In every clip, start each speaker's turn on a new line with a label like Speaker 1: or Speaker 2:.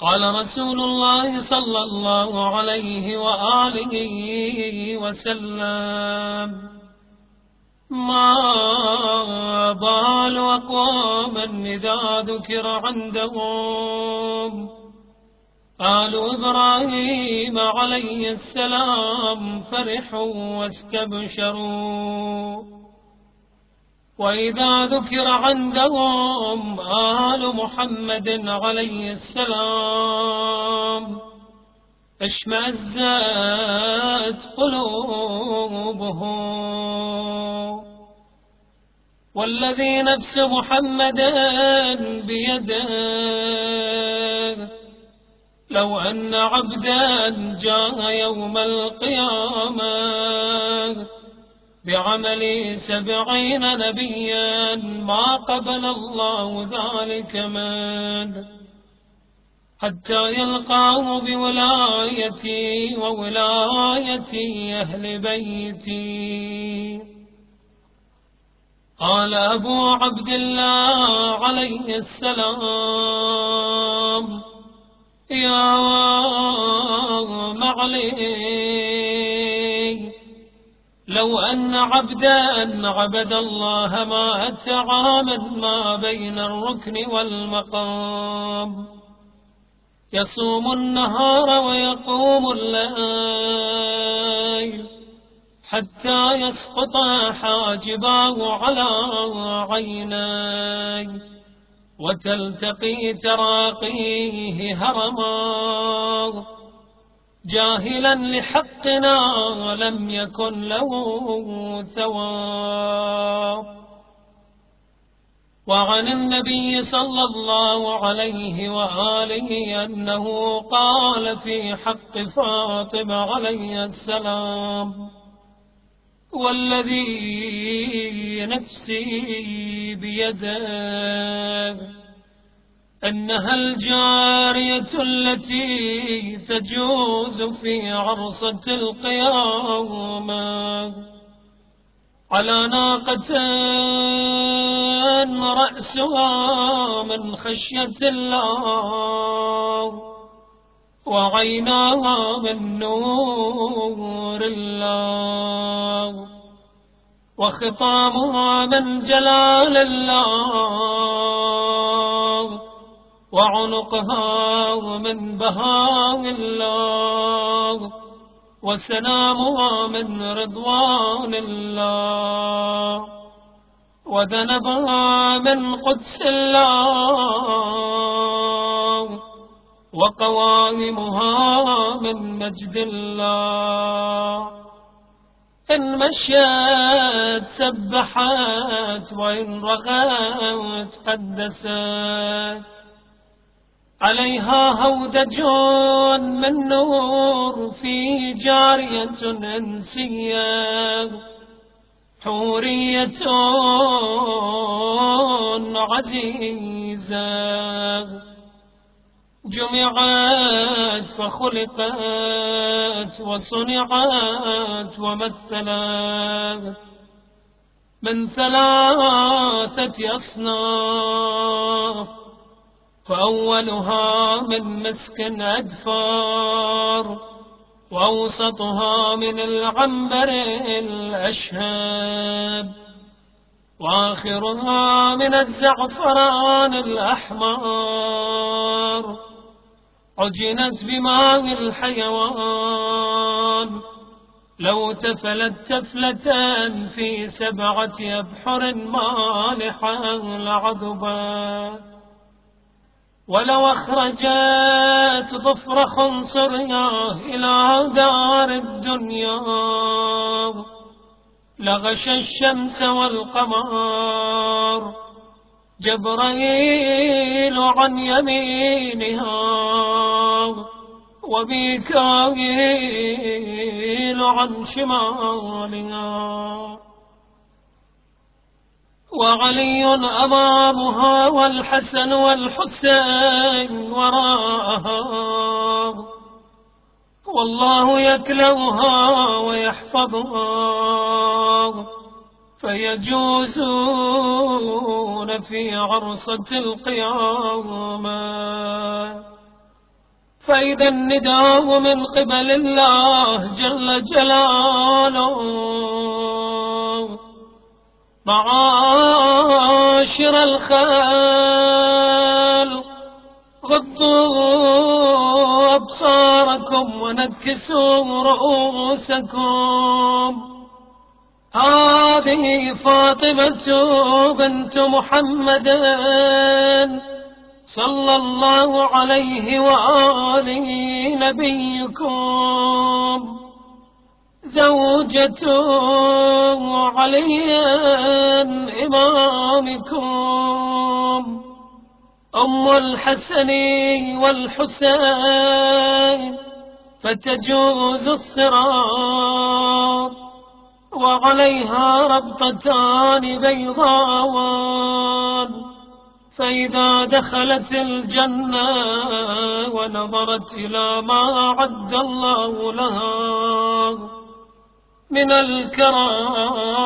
Speaker 1: قال رسول الله صلى الله عليه وآله وسلم ما بال أقواما إذا ذكر عندهم؟ آل إبراهيم عليه السلام فرحوا واستبشروا. وإذا ذكر عندهم آل محمد عليه السلام أشمأزت قلوبهم. والذي نفس محمد بيده لو أن عبدا جاء يوم القيامة. بعمل سبعين نبيا ما قبل الله ذلك من حتى يلقاه بولايتي وولايتي أهل بيتي. قال أبو عبد الله عليه السلام يا معلي لو أن عبدا عبد الله ما أتعاما ما بين الركن والمقام. يصوم النهار ويقوم الليل حتى يسقط حاجباه على عيني وتلتقي تراقيه هرما. جاهلا لحقنا ولم يكن له ثواب وعن النبي صلى الله عليه وآله أنه قال في حق فاطمة عليه السلام والذي نفسي بيده أنها الجارية التي تجوز في عرصة القيامة. على ناقة رأسها من خشية الله وعيناها من نور الله وخطامها من جلال الله. وعنقها من بهاء الله وسلامها من رضوان الله وذنبها من قدس الله وقوائمها من مجد الله إن مشيت سبحت وإن رغت قدست عليها هودج من نور في جارية أنسية حورية عزيزة. جمعت فخلقت وصنعت ومثلت من ثلاثة أصناف. فأولها من مسك أدفار وأوسطها من العنبر الأشهب وآخرها من الزعفران الأحمر. عجنت بماء الحيوان لو تفلت تفلة في سبعة أبحر مالحة لعذبا ولو أخرجت ظفر خنصرها إلى دار الدنيا لغش الشمس والقمر. جبريل عن يمينها وميكائيل عن شمالها. وعلي أمامها والحسن والحسين وراءها. والله يكلوها ويحفظها. فيجوزون في عرصة القيامة. فإذا النداء من قبل الله جل جلاله. معاشر الخيل غضوا أبصاركم ونكسوا رؤوسكم. هذه فاطمة بنت محمد صلى الله عليه وآله نبيكم. زوجة علي إمامكم أم الحسن والحسين فتجوز الصراط وعليها ربطتان بيضاوان فإذا دخلت الجنة ونظرت إلى ما أعد الله لها. من الكرامة.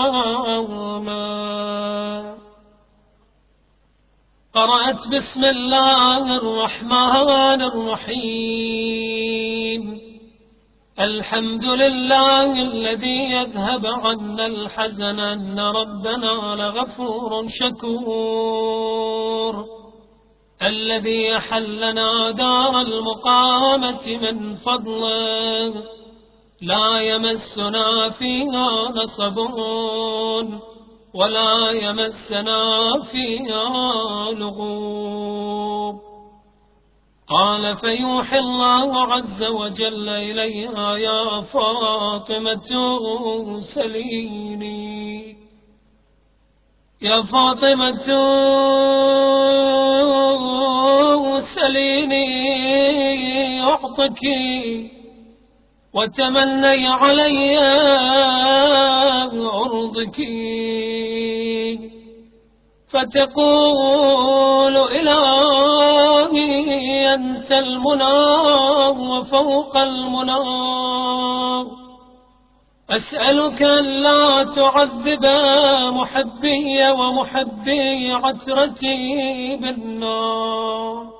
Speaker 1: قرأت بسم الله الرحمن الرحيم. الحمد لله الذي يذهب عنا الحزن أن ربنا لغفور شكور. الذي أحلنا دار المقامة من فضله. لا يمسنا فيها نصب ولا يمسنا فيها لغوب. قال فيوحي الله عز وجل إليها يا فاطمة سليني يا فاطمة سليني أعطك وتمني علي عرضك فتقول إلهي أنت المنى وفوق المنى. أسألك أن لا تعذب محبي ومحبي عترتي بالنار.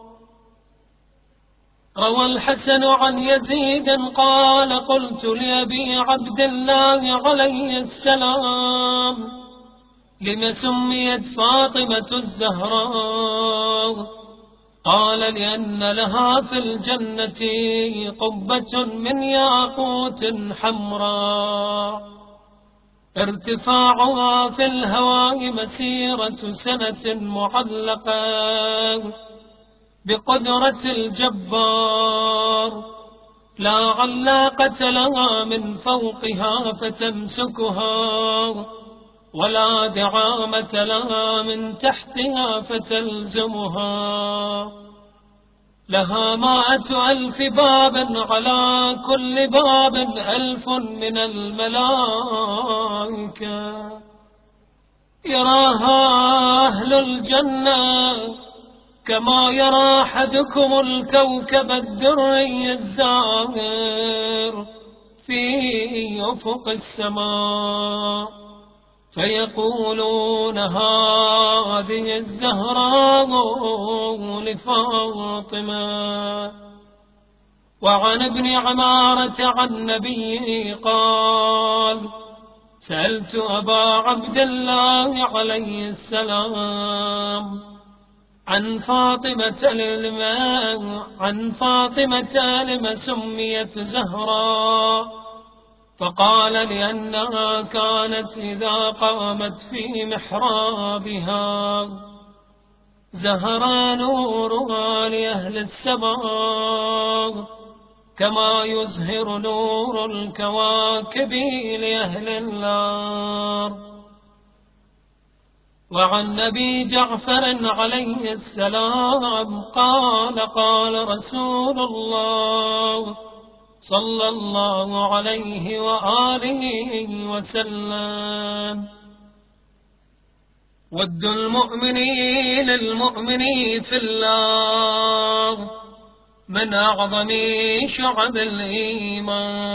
Speaker 1: روى الحسن عن يزيد قال قلت لأبي عبد الله عليه السلام لم سميت فاطمة الزهراء؟ قال لأن لها في الجنة قبة من ياقوت حمراء. ارتفاعها في الهواء مسيرة سنة معلقة. بقدرة الجبار. لا علاقة لها من فوقها فتمسكها ولا دعامة لها من تحتها فتلزمها. لها مائة ألف باب على كل باب ألف من الملائكة. يراها أهل الجنة كما يرى أحدكم الكوكب الدري الزاهر في أفق السماء فيقولون هذه الزهراء لفاطمة. وعن ابن عمارة عن نبيه قال سألت أبا عبد الله عليه السلام عن فاطمة لما عن فاطمة لما سميت زهراء فقال لأنها كانت إذا قامت في محرابها. زهر نورها لأهل السماء. كما يزهر نور الكواكب لأهل النار. وعن نبي جعفر عليه السلام قال قال رسول الله صلى الله عليه وآله وسلم ود المؤمنين المؤمنين في الله من أعظم شعب الإيمان.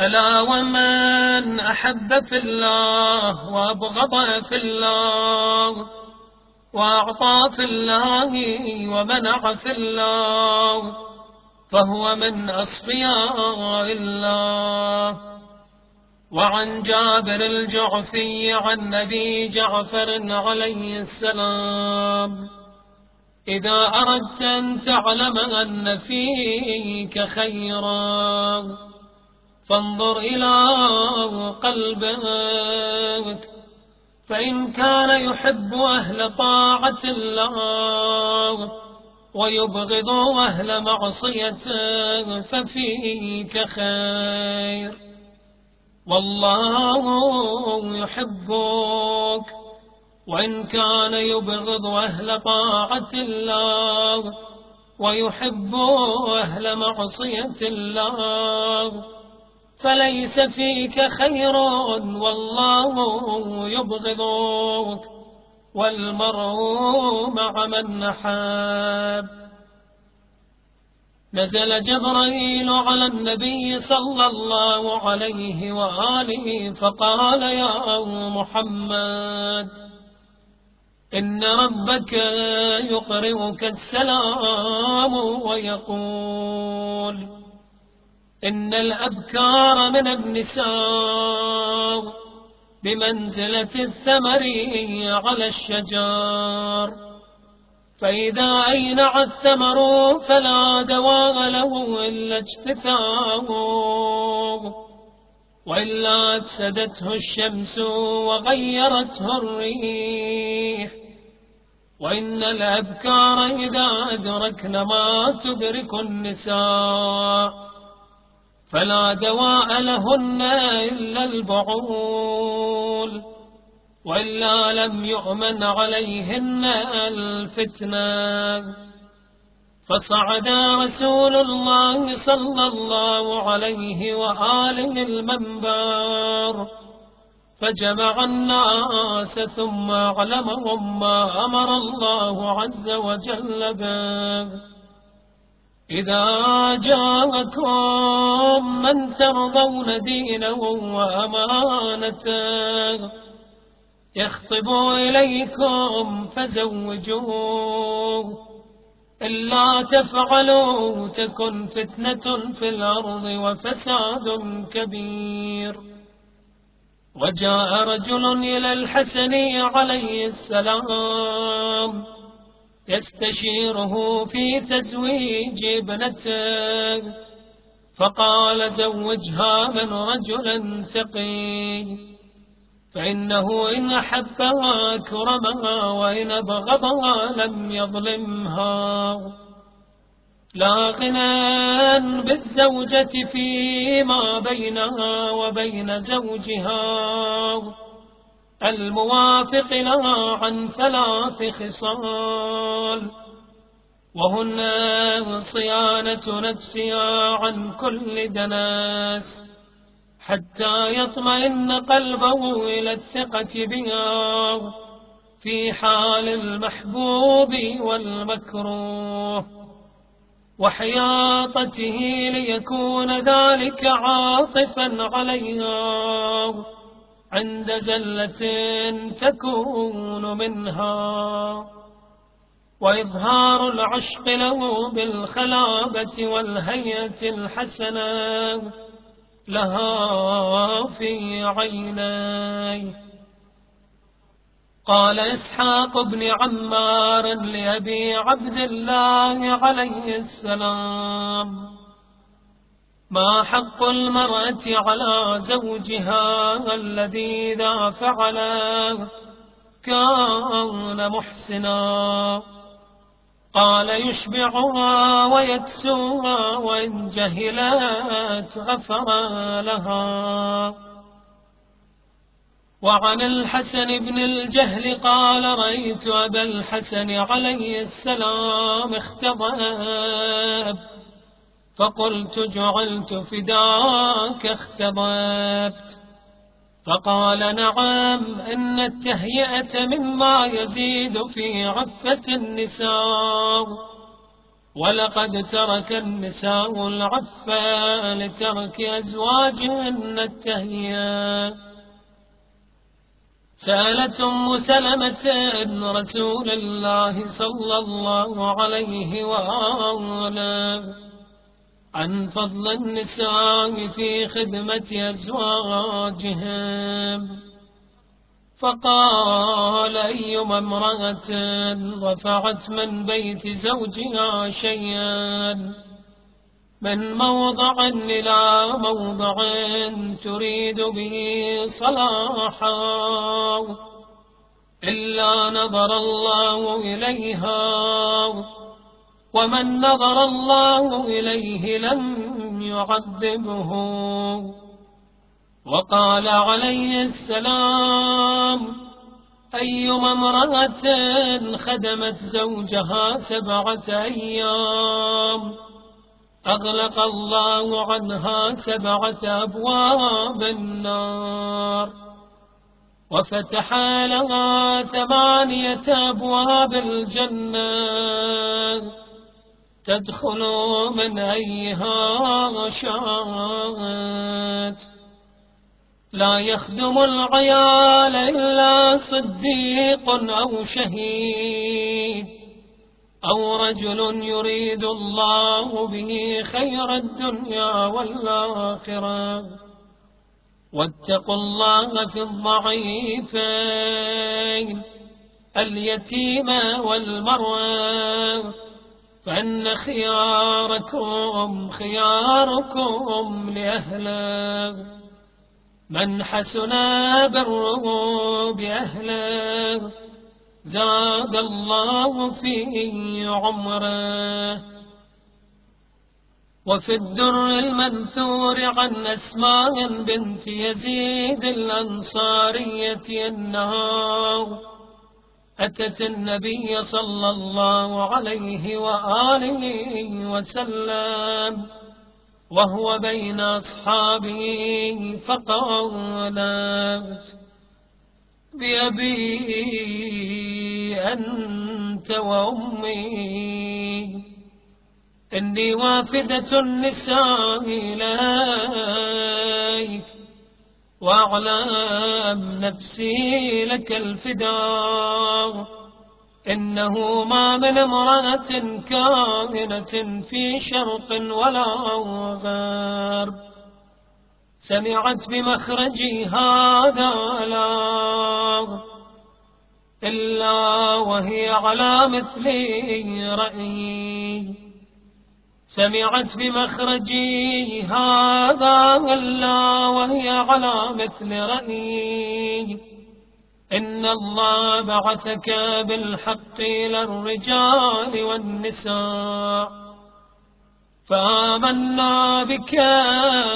Speaker 1: ألا ومن أحب في الله وأبغض في الله وأعطى في الله ومنع في الله فهو من أصفياء الله. وعن جابر الجعفي عن نبي جعفر عليه السلام إذا أردت أن تعلم أن فيك خيرا فانظر إلى قلبك فإن كان يحب أهل طاعة الله ويبغض أهل معصيته ففيك خير. والله يحبك وإن كان يبغض أهل طاعة الله ويحب أهل معصية الله فليس فيك خير والله يبغضك والمرء مع من نحاب نزل جبريل على النبي صلى الله عليه وآله فقال يا محمد إن ربك يقرئك السلام ويقول إن الأبكار من النساء بمنزلة الثمر على الشجار. فإذا أينع الثمر فلا دواء له إلا اجتثاه وإلا أفسدته الشمس وغيرته الريح. وإن الأبكار إذا أدركن ما تدرك النساء. فلا دواء لهن إلا البعول وإلا لم يؤمن عليهن الفتنة. فصعد رسول الله صلى الله عليه وآله المنبر فجمع الناس ثم أعلمهم ما أمر الله عز وجل به. إذا جاءكم من ترضون دينه وأمانته يخطب إليكم فزوجوه. إلا تفعلوا تكن فتنة في الأرض وفساد كبير. وجاء رجل إلى الحسن عليه السلام يستشيره في تزويج ابنته. فقال زوجها من رجل تقي فإنه إن أحبها كرمها وإن أبغضها لم يظلمها. لا غنى بالزوجة فيما بينها وبين زوجها. الموافق لها عن ثلاث خصال وهن صيانة نفسها عن كل دناس حتى يطمئن قلبه إلى الثقة بها في حال المحبوب والمكروه وحياطته ليكون ذلك عاطفا عليها. عند زلة تكون منها وإظهار العشق له بالخلابة والهيئة الحسنة لها في عيني. قال إسحاق بن عمار لأبي عبد الله عليه السلام ما حق المرأة على زوجها الذي إذا فعله كان محسنا. قال يشبعها ويكسوها وإن جهلت غفر لها. وعن الحسن بن الجهل قال رأيت أبا الحسن عليه السلام اختضب. فقلت جعلت فداك اختبأت فقال نعم إن التهيئة مما يزيد في عفة النساء. ولقد ترك النساء العفة لترك أزواجهن التهيئة. سألت أم سلمة رسول الله صلى الله عليه وآله. عن فضل النساء في خدمة أزواجهم. فقال أيما امرأة رفعت من بيت زوجها شيئا؟ من موضع إلى موضع تريد به صلاحا؟ إلا نظر الله إليها. ومن نظر الله إليه لم يعذبه. وقال عليه السلام أيما امرأة خدمت زوجها سبعة أيام أغلق الله عنها سبعة أبواب النار وفتح لها ثمانية أبواب الجنة. تدخل من أيها شاءت لا يخدم العيال إلا صديق أو شهيد. أو رجل يريد الله به خير الدنيا والآخرة. واتقوا الله في الضعيفين اليتيم والمرأة. فإن خياركم خياركم لأهله من حسن بره بأهله زاد الله في عمره. وفي الدر المنثور عن أسماء بنت يزيد الأنصارية النار أتت النبي صلى الله عليه وآله وسلم وهو بين أصحابه فقالت بأبي أنت وأمي إني وافدة النساء إليك واعلم نفسي لك الفداء. إنه ما من امرأة كامنة في شرق ولا غرب. سمعت بمخرجي هذا لا إلا وهي على مثل رأيي. سمعت بمخرجي هذا غلا وهي على مثل رأيي إن الله بعثك بالحق إلى الرجال والنساء. فآمنا بك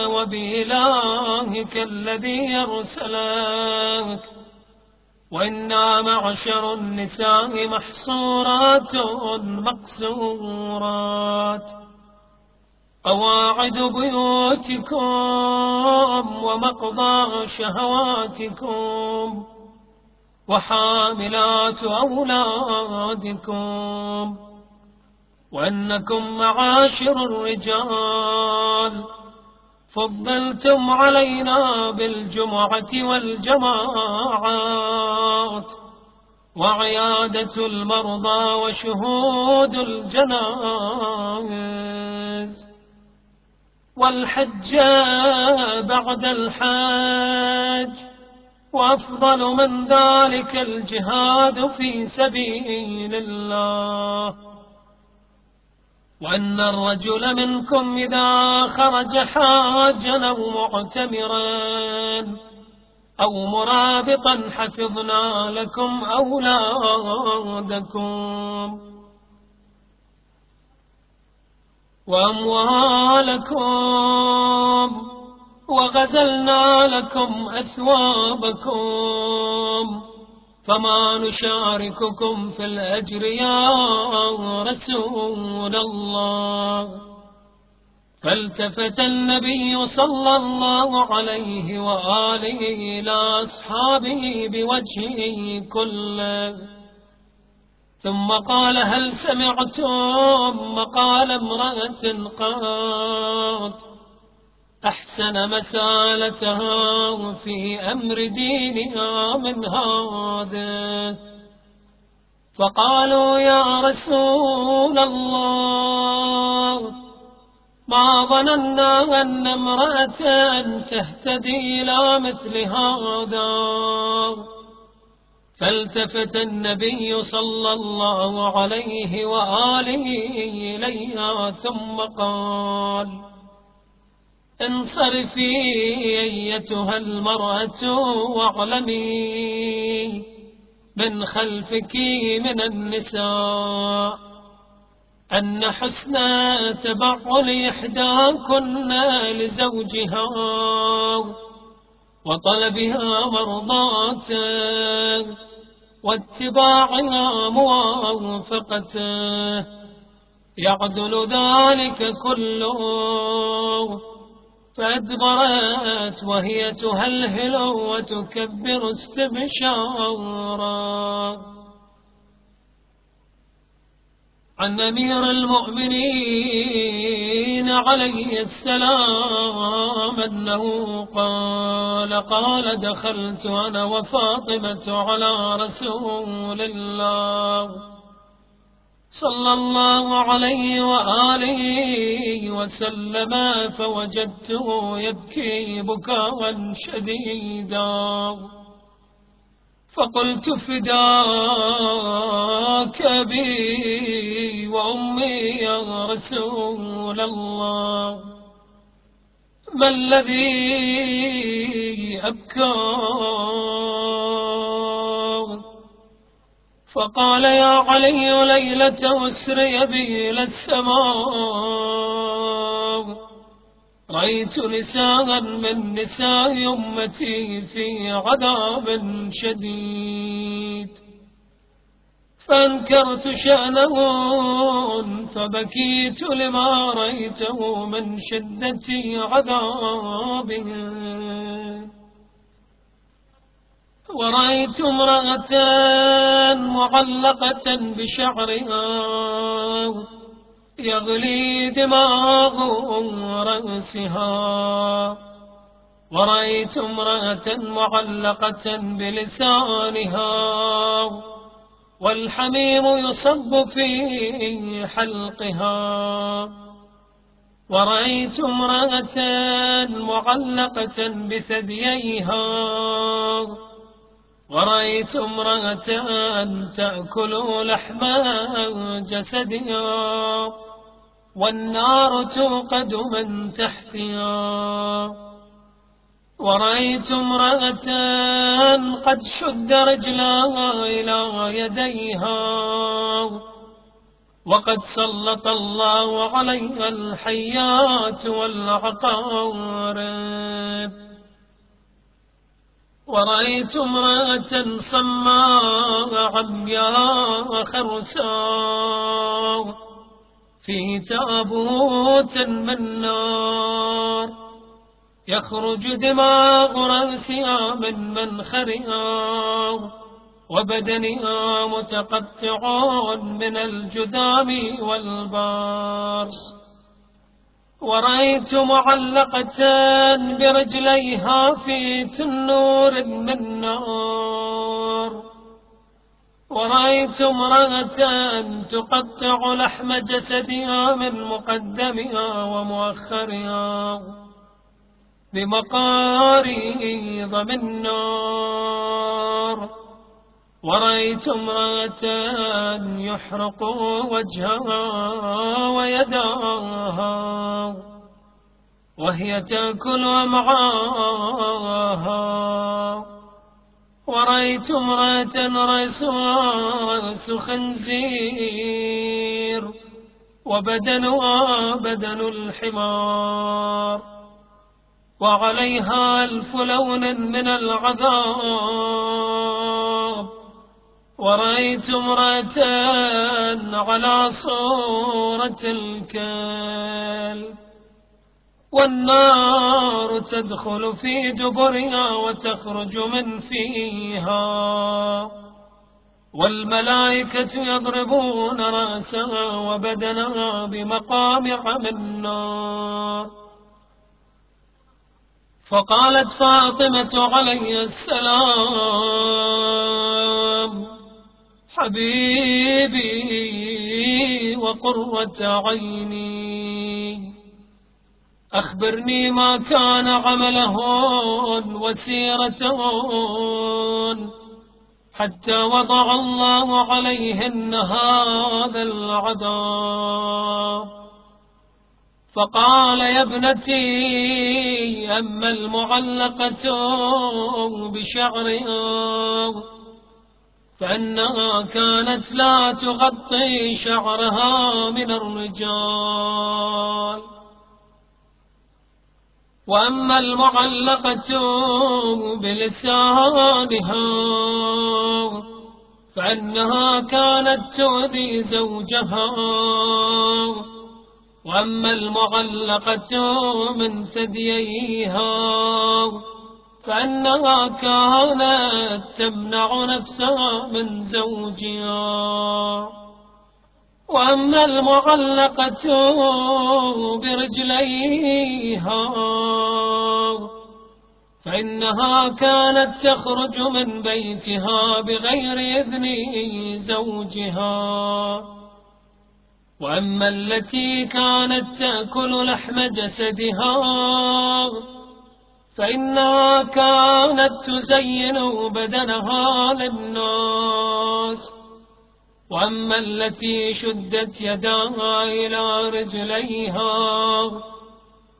Speaker 1: وبإلهك الذي أرسلك وإنا معشر النساء محصورات مقصورات. قواعد بيوتكم ومقضى شهواتكم وحاملات أولادكم وأنكم معاشر الرجال فضلتم علينا بالجمعة والجماعات وعيادة المرضى وشهود الجنائز والحج بعد الحاج وأفضل من ذلك الجهاد في سبيل الله. وأن الرجل منكم إذا خرج حاجا أو معتمرا أو مرابطا حفظنا لكم أولادكم. وأموالكم وغزلنا لكم أثوابكم فما نشارككم في الأجر يا رسول الله. فالتفت النبي صلى الله عليه وآله إلى أصحابه بوجهه كله. ثم قال هل سمعتم مقال امرأة قالت أحسن مسالتها في أمر دينها من هذا. فقالوا يا رسول الله ما ظننا أن امرأة تهتدي إلى مثل هذا. فالتفت النبي صلى الله عليه وآله إليها ثم قال انصرفي أيتها المرأة واعلمي من خلفك من النساء أن حسن تبعل إحداكن لزوجها وطلبها مرضاته واتباعها موافقته يعدل ذلك كله. فأدبرت وهي تهلهل وتكبر استبشارا. عن أمير المؤمنين عليه السلام أنه قال قال دخلت أنا وفاطمة على رسول الله صلى الله عليه وآله وسلم فوجدته يبكي بكاء شديدا. فقلت فداك بي وأمي يا رسول الله ما الذي أبكى؟ فقال يا علي ليلة أسري بي إلى السماء. رأيت نساء من نساء أمتي في عذاب شديد. فأنكرت شأنهن فبكيت لما رأيته من شدة عذابهن ورأيت امرأة معلقة بشعرها. يغلي دماغ رأسها ورأيت امرأة معلقة بلسانها والحميم يصب في حلقها. ورأيت امرأة معلقة بثدييها. ورأيت امرأة تأكل لحم جسدها. والنار توقد من تحتها. ورأيت امرأة قد شد رجلها إلى يديها. وقد سلط الله عليها الحيات والعقارب ورأيت امرأة صماء عمياء خرساء. في تابوت من نار. يخرج دماغ رأسها من منخرها وبدنها متقطع من الجذام والبارس ورأيت معلقة برجليها في تنور من نار. ورأيت امرأة تقطع لحم جسدها من مقدمها ومؤخرها بمقاريض من نار. ورأيت امرأة يحرق وجهها ويداها وهي تأكل أمعاها. ورأيت امرأة رأس خنزير وبدنها بدن الحمار وعليها ألف لون من العذاب. ورأيت امرأة على صورة الكلب. والنار تدخل في دبرها وتخرج من فيها. والملائكة يضربون رأسها وبدنها بمقامع من نار فقالت فاطمة عليه السلام حبيبي وقرة عيني. أخبرني ما كان عملهن وسيرتهن حتى وضع الله عليهن هذا العذاب. فقال يا ابنتي أما المعلقة بشعرها فإنها كانت لا تغطي شعرها من الرجال. وأما المعلقة بلسانها فإنها كانت تؤذي زوجها. وأما المعلقة من ثدييها فأنها كانت تمنع نفسها من زوجها. وأما المعلقة برجليها. فإنها كانت تخرج من بيتها بغير إذن زوجها. وأما التي كانت تأكل لحم جسدها فإنها كانت تزين بدنها للناس. وأما التي شدت يداها إلى رجليها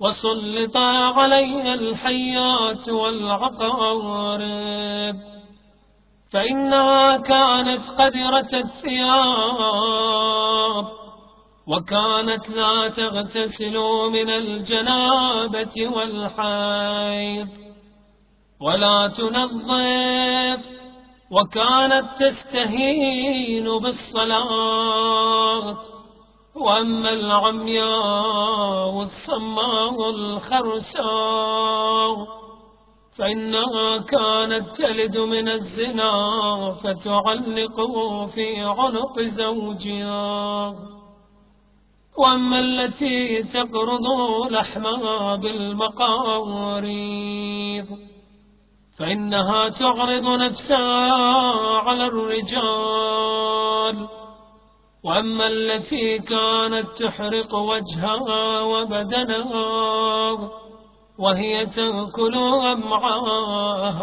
Speaker 1: وسلط عليها الحيات والعقارب فإنها كانت قدرة الثياب وكانت لا تغتسل من الجنابة والحيض ولا تنظف وكانت تستهين بالصلاة. وأما العمياء والصماء الخرساء فإنها كانت تلد من الزنا فتعلق في عنق زوجها. وأما التي تقرض لحمها بالمقاريض فإنها تعرض نفسها على الرجال. وأما التي كانت تحرق وجهها وبدنها وهي تأكل أمعاها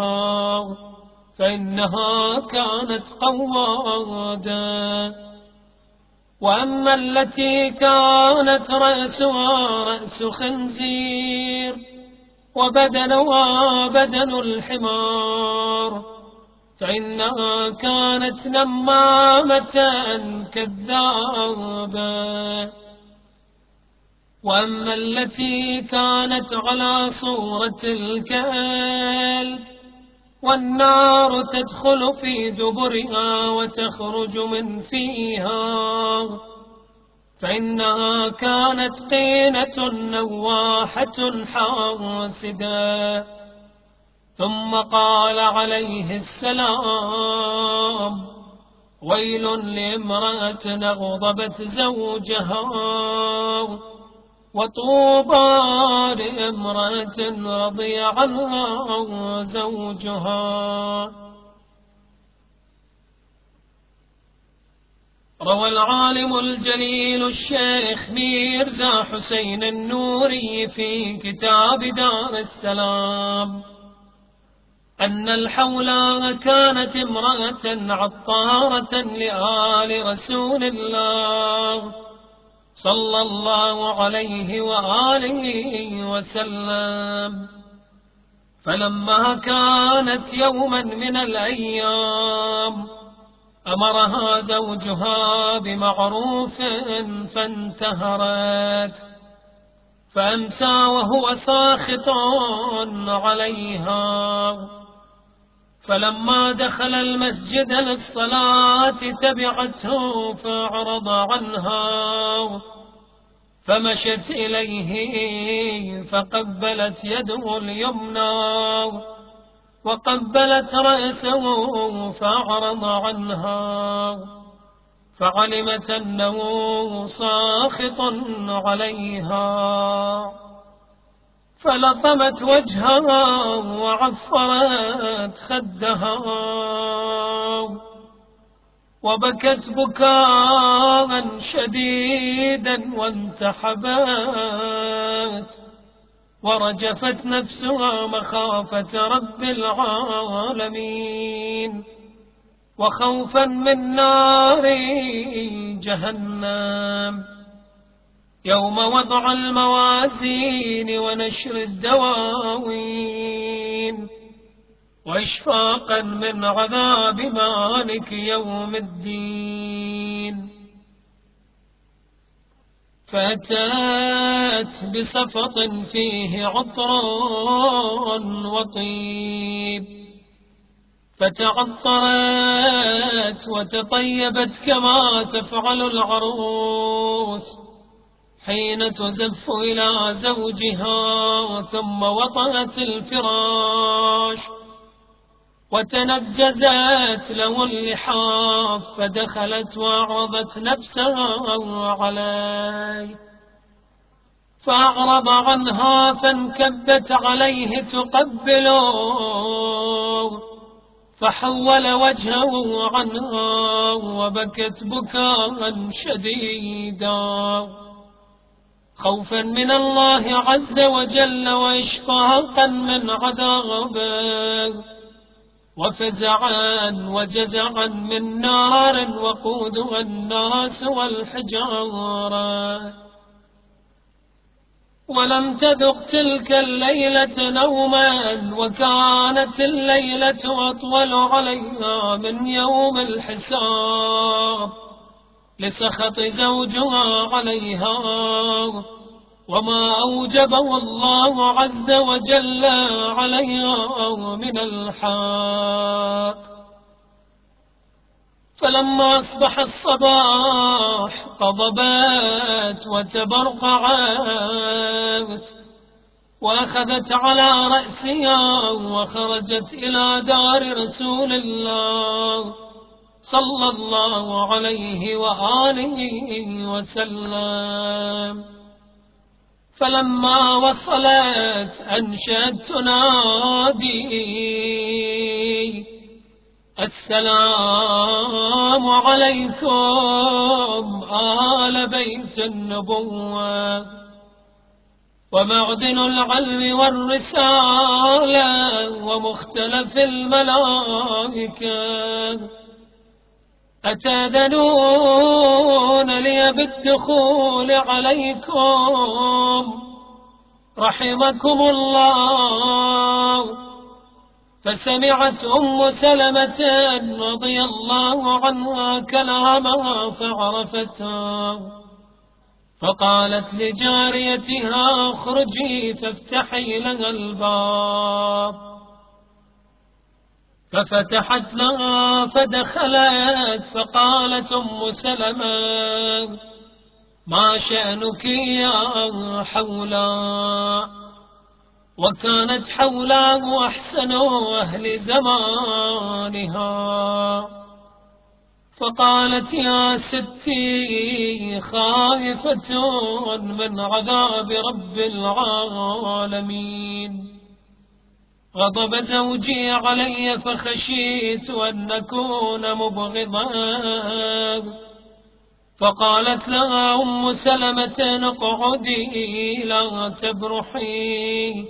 Speaker 1: فإنها كانت قوادة. وأما التي كانت رأسها رأس خنزير وبدنها بدن الحمار. فإنها كانت نمامة كذابة. وأما التي كانت على صورة الكلب والنار تدخل في دبرها وتخرج من فيها. فإنها كانت قينة نواحة حاسدة. ثم قال عليه السلام ويل لامرأة أغضبت زوجها وطوبى لامرأة رضي عنها زوجها. روى العالم الجليل الشيخ ميرزا حسين النوري في كتاب دار السلام. أن الحولاء كانت امرأة عطارة لآل رسول الله صلى الله عليه وآله وسلم. فلما كانت يوما من الأيام أمرها زوجها بمعروف فانتهرت فأمسى وهو ساخط عليها. فلما دخل المسجد للصلاة تبعته فأعرض عنها فمشت إليه فقبلت يده اليمنى. وقبلت رأسه فأعرض عنها فعلمت أنه ساخط عليها فلطمت وجهها وعفرت خدها وبكت بكاء شديدا وانتحبت ورجفت نفسها مخافة رب العالمين. وخوفا من نار جهنم. يوم وضع الموازين ونشر الدواوين. وإشفاقا من عذاب مالك يوم الدين. فأتت بصفط فيه عطر وطيب. فتعطرت وتطيبت كما تفعل العروس. حين تزف إلى زوجها ثم وطأت الفراش. وتنجزت له اللحاف فدخلت وعرضت نفسها عليه. فأعرض عنها فانكبت عليه تقبله. فحول وجهه عنها وبكت بكاء شديدا. خوفا من الله عز وجل وإشفاقا من عذابه. وفزعا وجزعا من نار وقودها الناس والحجارة. ولم تذق تلك الليلة نوما وكانت الليلة أطول عليها من يوم الحساب. لسخط زوجها عليها. وما أوجبه الله عز وجل عليها من الحق فلما أصبح الصباح قضبت وتبرقعت وأخذت على رأسها وخرجت إلى دار رسول الله صلى الله عليه وآله وسلم فلما وصلت أنشأت تنادي. السلام عليكم آل بيت النبوة. ومعدن العلم والرسالة ومختلف الملائكة. أتاذنون لي بالدخول عليكم رحمكم الله فسمعت أم سلمة رضي الله عنها كلامها فعرفتها فقالت لجاريتها اخرجي فافتحي لها الباب ففتحت لها فدخلت فقالت أم سلمة ما شأنك يا حولا؟ وكانت حولا أحسن أهل زمانها. فقالت يا ستي خائفة من عذاب رب العالمين. غضب زوجي علي فخشيت أن نكون مبغضا. فقالت لها أم سلمة اقعدي لا تبرحي.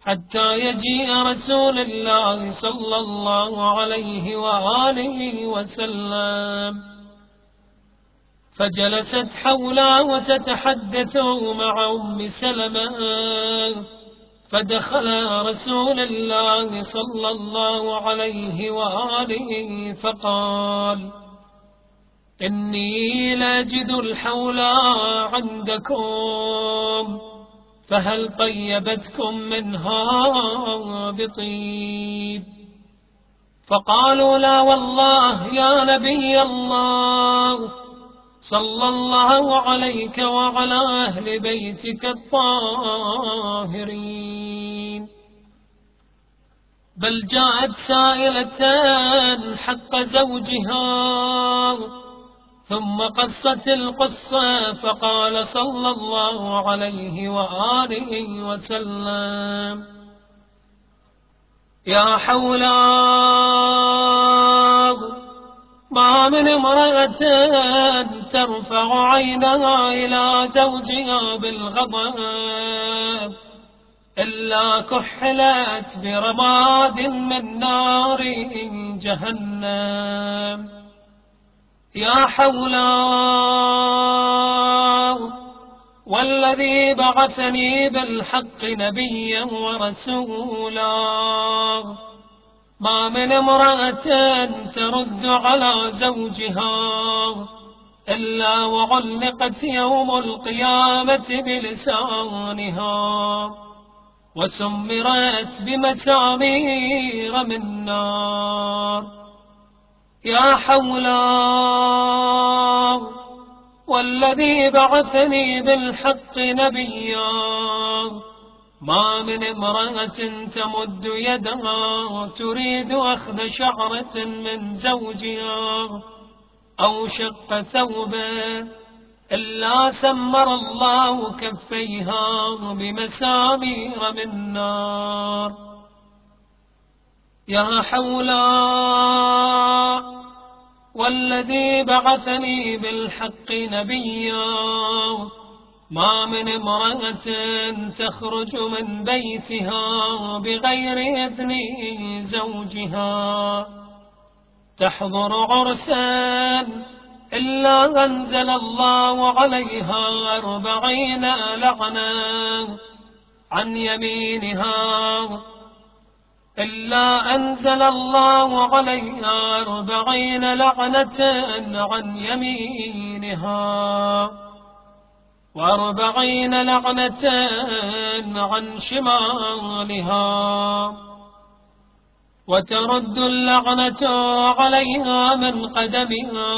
Speaker 1: حتى يجيء رسول الله صلى الله عليه وآله وسلم. فجلست حولا وتتحدث مع أم سلمة. فدخل رسول الله صلى الله عليه وآله فقال إني لاجد الحول عندكم فهل طيبتكم منها بطيب؟ فقالوا لا والله يا نبي الله صلى الله عليك وعلى أهل بيتك الطاهرين. بل جاءت سائلة حق زوجها ثم قصت القصة فقال صلى الله عليه وآله وسلم يا حولاه ما من امرأة ترفع عينها إلى زوجها بالغضب إلا كحلت برماد من نار جهنم. يا حولاه والذي بعثني بالحق نبيا ورسولا ما من امرأة ترد على زوجها إلا وعلقت يوم القيامة بلسانها وسمرت بمسامير من نار. يا حولا والذي بعثني بالحق نبيا ما من امرأة تمد يدها تريد أخذ شعرة من زوجها أو شق ثوبه إلا سمر الله كفيها بمسامير من نار. يا حولا والذي بعثني بالحق نبيا ما من امرأة تخرج من بيتها بغير إذن زوجها تحضر عرسا إلا أنزل الله عليها أربعين لعنة عن يمينها إلا أنزل الله عليها أربعين لعنة عن يمينها وأربعين لعنة عن شمالها. وترد اللعنة عليها من قدمها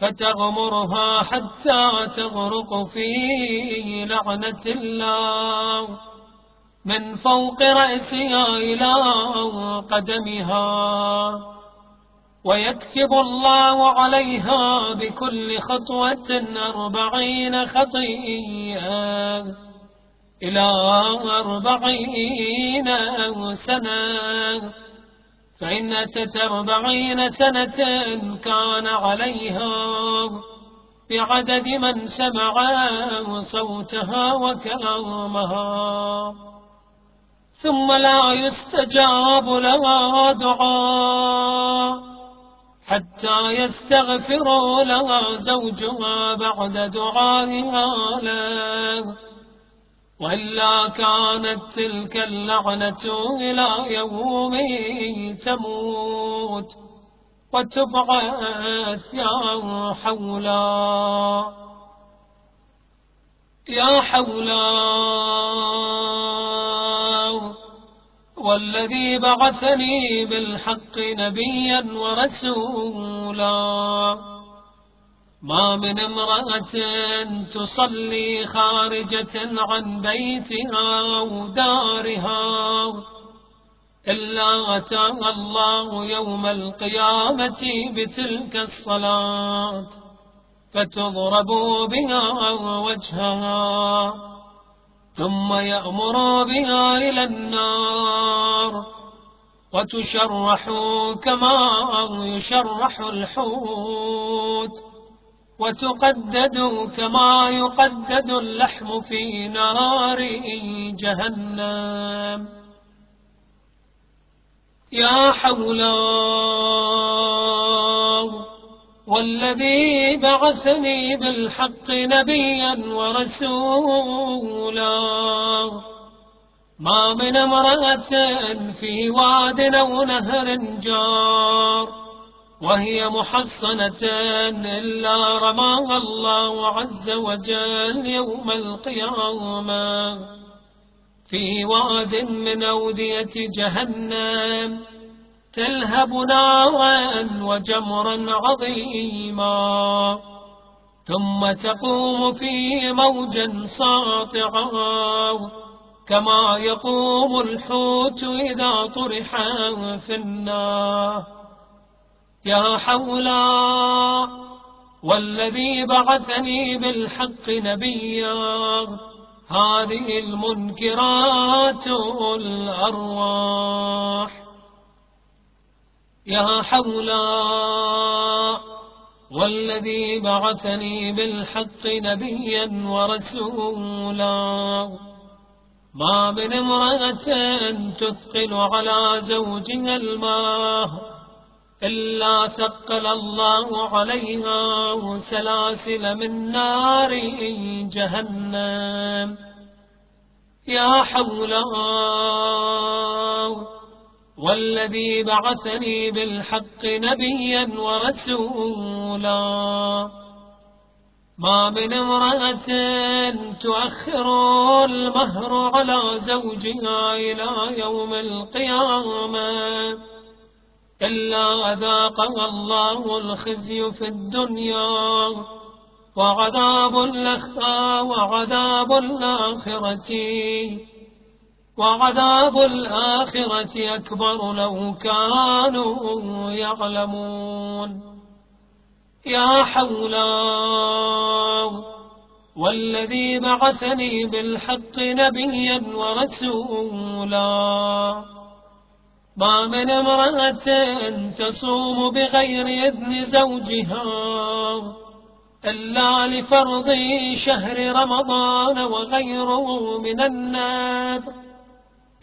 Speaker 1: فتغمرها حتى تغرق في لعنة الله. من فوق رأسها إلى قدمها. ويكتب الله عليها بكل خطوة أربعين خطيئة إلى أربعين سنة. فإن أتت أربعين سنة كان عليها بعدد من سمع صوتها وكلامها. ثم لا يستجاب لها دعاء. حتى يستغفر لها زوجها بعد دعائها له. وإلا كانت تلك اللعنة إلى يوم تموت وتبعث يا حولا. يا حولا. والذي بعثني بالحق نبيا ورسولا. ما من امرأة تصلي خارجة عن بيتها أو دارها إلا أتاها الله يوم القيامة بتلك الصلاة فتضرب بها وجهها. ثم يأمر بها إلى النار وتشرح كما يشرح الحوت وتقدد كما يقدد اللحم في نار جهنم. يا حولا والذي بعثني بالحق نبيا ورسولا. ما من امرأة في واد أو نهر جار وهي محصنة إلا رماها الله عز وجل يوم القيامة. في واد من أودية جهنم تلهب نارا وجمرا عظيما ثم تقوم فيه موجا ساطعا كما يقوم الحوت إذا طرح في النار. يا حولا والذي بعثني بالحق نبيا هذه المنكرات الأرواح. يا حولا والذي بعثني بالحق نبيا ورسولا. ما من امرأة تثقل على زوجها الماء إلا ثقل الله عليها سلاسل من نار جهنم. يا حولا والذي بعثني بالحق نبيا ورسولا. ما من امرأة تؤخر المهر على زوجها إلى يوم القيامة إلا أذاقها الله الخزي في الدنيا. وعذاب الأخرى وعذاب الآخرة. وعذاب الآخرة أكبر لو كانوا يعلمون. يا حولا والذي بعثني بالحق نبيا ورسولا. ما من امرأة تصوم بغير إذن زوجها إلا لفرض شهر رمضان وغيره من الناس.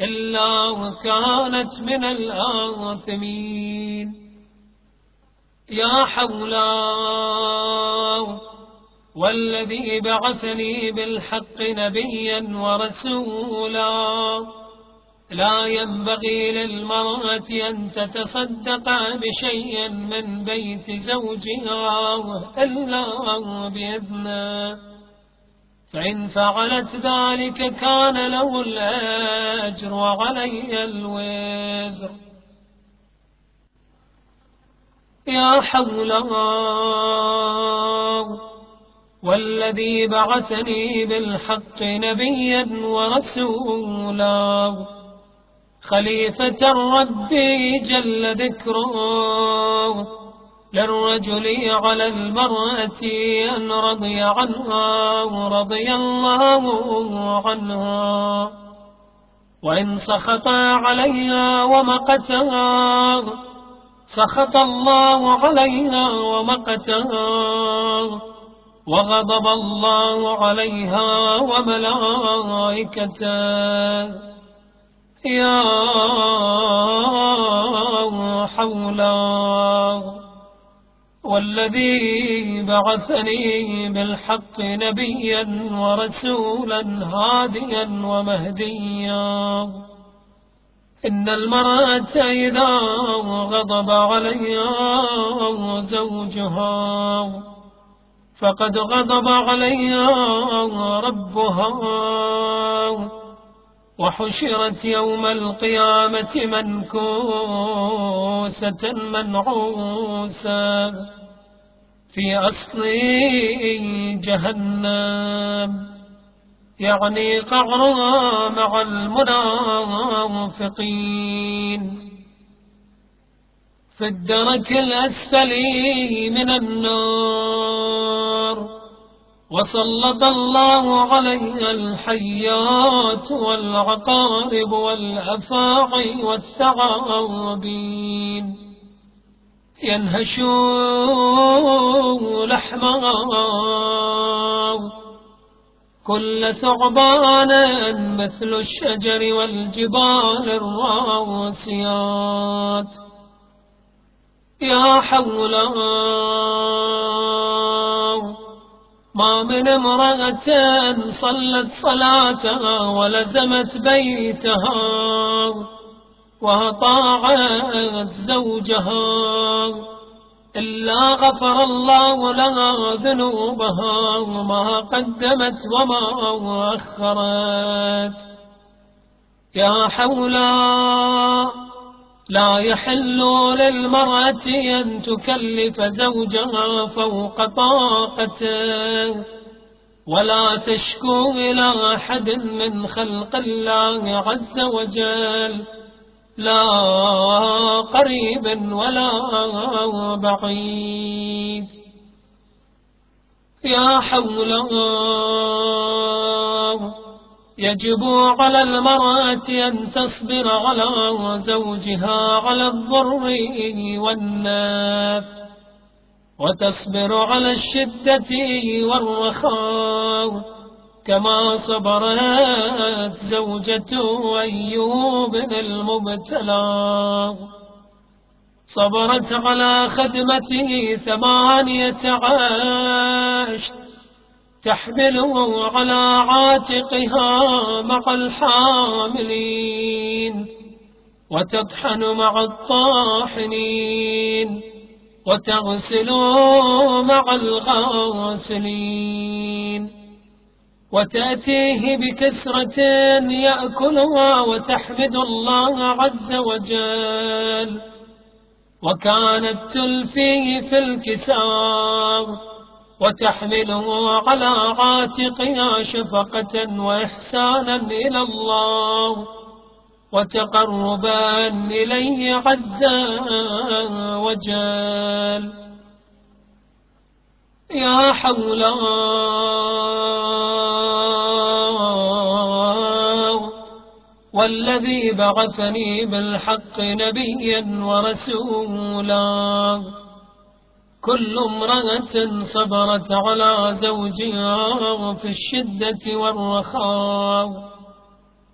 Speaker 1: إلا وكانت من الآثمين. يا حولا والذي بعثني بالحق نبيا ورسولا. لا ينبغي للمرأة أن تتصدق بشيء من بيت زوجها إلا بإذنه. فإن فعلت ذلك كان له الأجر وعلي الوزر. يا حول الله والذي بعثني بالحق نبيا ورسولا خليفة ربي جل ذكره. للرجل على المرأة أن رضي عنها ورضي الله عنها. وإن سخط عليها ومقتها سخط الله عليها ومقتها وغضب الله عليها وملائكته. يا حولا. والذي بعثني بالحق نبيا ورسولا هاديا ومهديا. إن المرأة إذا غضب عليها زوجها فقد غضب عليها ربها. وحشرت يوم القيامة منكوسة منعوسة في أصل جهنم. يعني قعرها مع المنافقين. في الدرك الأسفل من النار. وسلط الله عليها الحيات والعقارب والأفاعي والثعابين ينهشون لحمها كل ثعبان مثل الشجر والجبال الراسيات. يا حولها ما من امرأة صلت صلاتها ولزمت بيتها وأطاعت زوجها إلا غفر الله لها ذنوبها وما قدمت وما أخرت. يا حولا لا يحل للمرأة أن تكلف زوجها فوق طاقته ولا تشكو إلى أحد من خلق الله عز وجل لا قريب ولا بعيد. يا حول الله. يجب على المرأة أن تصبر على زوجها على الضر والناف وتصبر على الشدة والرخاء كما صبرت زوجة أيوب المبتلى. صبرت على خدمته ثمانية عاش تحمله على عاتقها مع الحاملين وتطحن مع الطاحنين وتغسل مع الغاسلين وتأتيه بكسرة يأكلها وتحمد الله عز وجل وكانت تلفيه في الكسار وتحمله على عاتقها شفقة وإحسانا إلى الله وتقربا إليه عز وجل. يا حول والذي بعثني بالحق نبيا ورسولا. كل امرأة صبرت على زوجها في الشدة والرخاء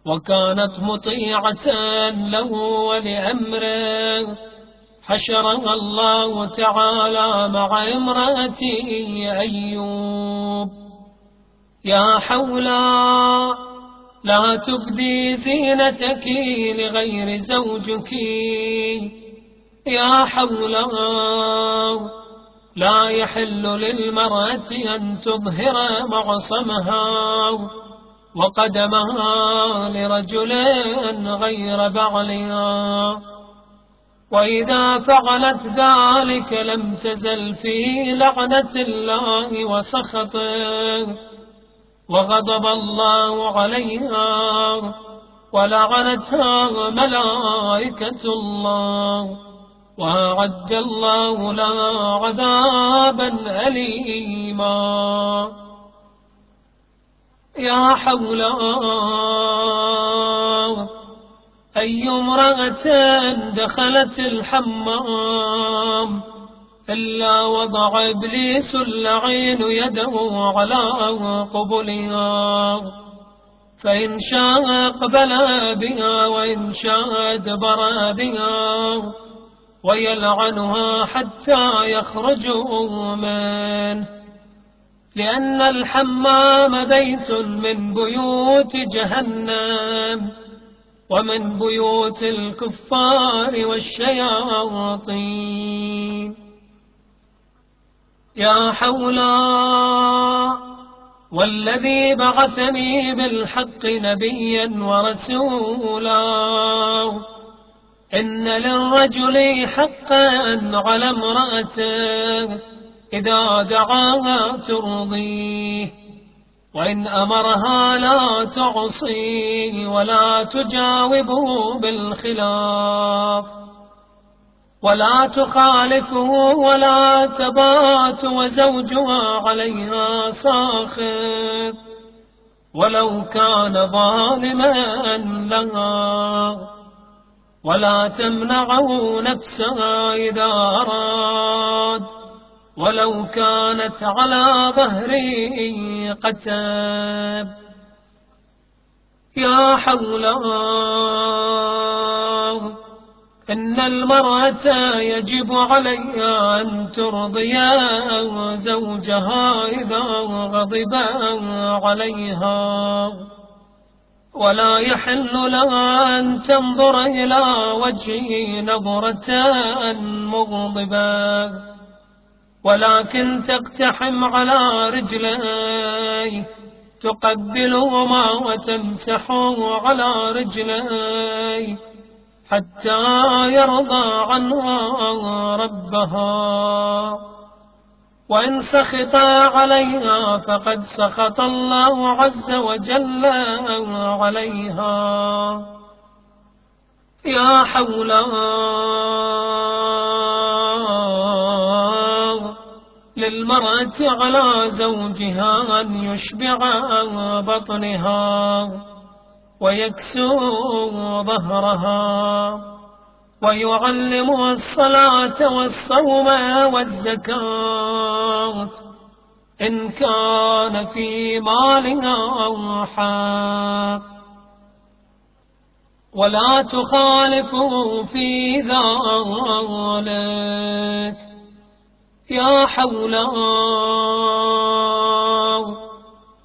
Speaker 1: وكانت مطيعة له ولأمره. حشرها الله تعالى مع امرأته أيوب. يا حولا لا تبدي زينتك لغير زوجك. يا حولا لا يحل للمرأة أن تظهر معصمها. وقدمها لرجل غير بعلها. وإذا فعلت ذلك لم تزل في لعنة الله وسخطه. وغضب الله عليها ولعنتها ملائكة الله. وأعد الله لها عذابا أليما. يا حول أي امرأة دخلت الحمام إلا وضع إبليس اللعين يده على قبلها. فإن شاء أقبل بها وإن شاء أدبر بها. ويلعنها حتى يخرجوا منه لأن الحمام بيت من بيوت جهنم ومن بيوت الكفار والشياطين. يا حولا والذي بعثني بالحق نبيا ورسولا. إن للرجل حقا على امرأته إذا دعاها ترضيه. وإن أمرها لا تعصيه ولا تجاوبه بالخلاف. ولا تخالفه ولا تبات وزوجها عليها ساخط. ولو كان ظالما لها. ولا تمنعه نفسها إذا أراد. ولو كانت على ظهره قتاب. يا حوله إن المرأة يجب عليها أن ترضي زوجها إذا غضب عليها. ولا يحل لها أن تنظر إلى وجهه نظرة مغضبة ولكن تقتحم على رجليه تقبلهما وتمسحه على رجليه حتى يرضى عنها ربها. وإن سخط عليها فقد سخط الله عز وجل عليها. يا حولها للمرأة على زوجها أن يشبع بطنها ويكسو ظهرها. ويعلم الصلاة والصوم والزكاة إن كان في مالها أو حق ولا تخالفوا في ذلك. يا حولاه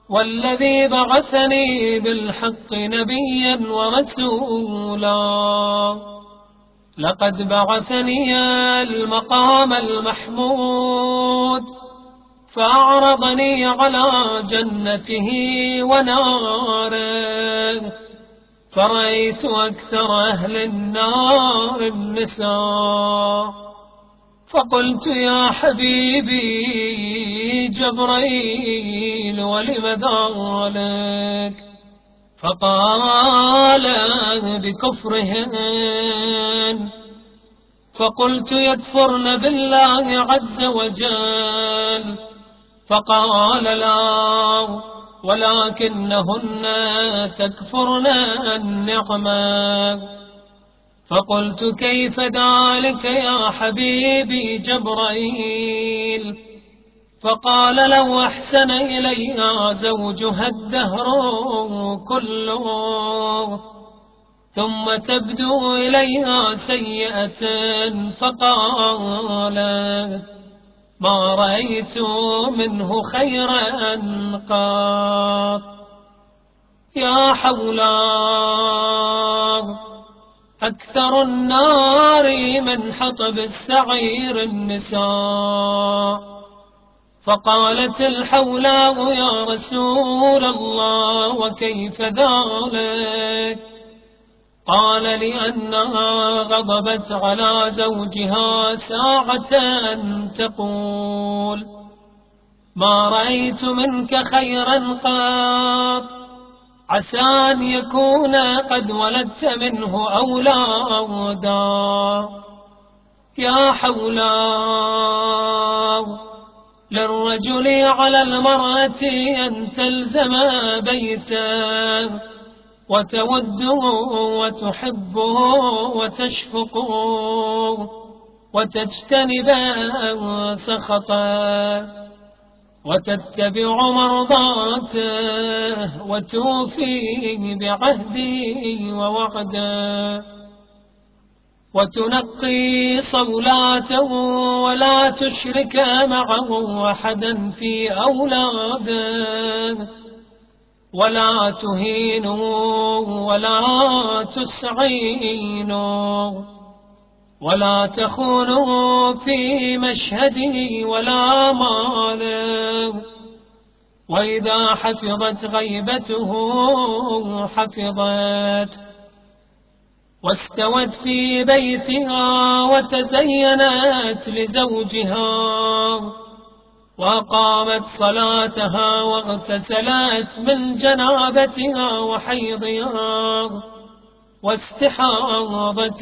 Speaker 1: والذي بعثني بالحق نبيا ورسولا. لقد بعثني المقام المحمود فأعرضني على جنته وناره فرأيت أكثر أهل النار النساء فقلت يا حبيبي جبريل ولم ذلك فقال بكفرهن فقلت يكفرن بالله عز وجل. فقال لا ولكنهن تكفرن النعمة فقلت كيف ذلك يا حبيبي جبرائيل فقال لو أحسن إليها زوجها الدهر كله. ثم تبدو إليها سيئة فقالت ما رأيت منه خيرا قط يا حولاه أكثر النار من حطب السعير النساء. فقالت الحولاء يا رسول الله وكيف ذلك؟ قال لأنها غضبت على زوجها ساعة تقول ما رأيت منك خيرا قط عسى أن يكون قد ولدت منه أولادا يا حولاه للرجل على المرأة أن تلزم بيته وتوده وتحبه وتشفقه وتجتنب سخطه وتتبع مرضاته وتوفي بعهده ووعده. وتنقي صولاته ولا تشرك معه أحدا في أولاده ولا تهينوا ولا تسعينوا ولا تخونوا في مشهده ولا ماله وإذا حفظت غيبته حفظت واستوت في بيتها وتزينت لزوجها وأقامت صلاتها واغتسلت من جنابتها وحيضها واستحاضتها.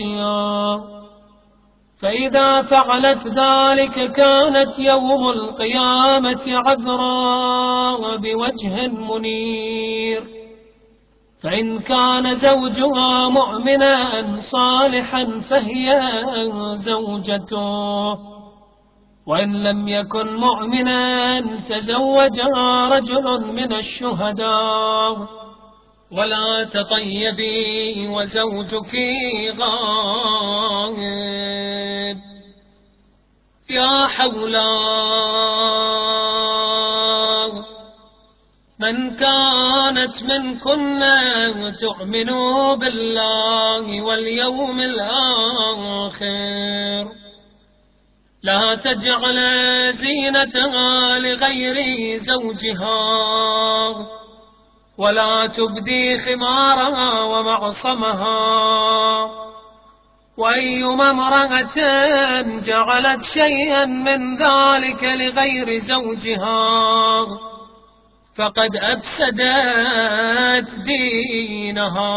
Speaker 1: فإذا فعلت ذلك كانت يوم القيامة عذراء بوجه منير. فإن كان زوجها مؤمنا صالحا فهي زوجته. وإن لم يكن مؤمنا تزوجها رجل من الشهداء. ولا تطيبي وزوجك غائب. يا حولا من كانت منكن تؤمن بالله واليوم الآخر. لا تجعل زينتها لغير زوجها ولا تبدي خمارها ومعصمها. وأيما امرأة جعلت شيئا من ذلك لغير زوجها فقد أفسدت دينها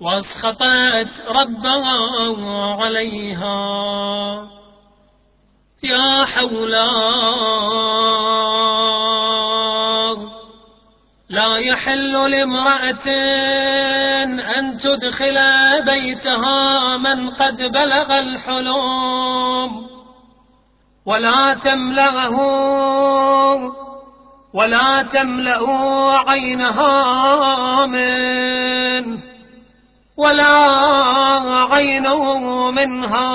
Speaker 1: واسخطت ربها عليها. يا حولا لا يحل لامرأة أن تدخل بيتها من قد بلغ الحلم ولا تملأه ولا تملأ عينها من ولا عينه منها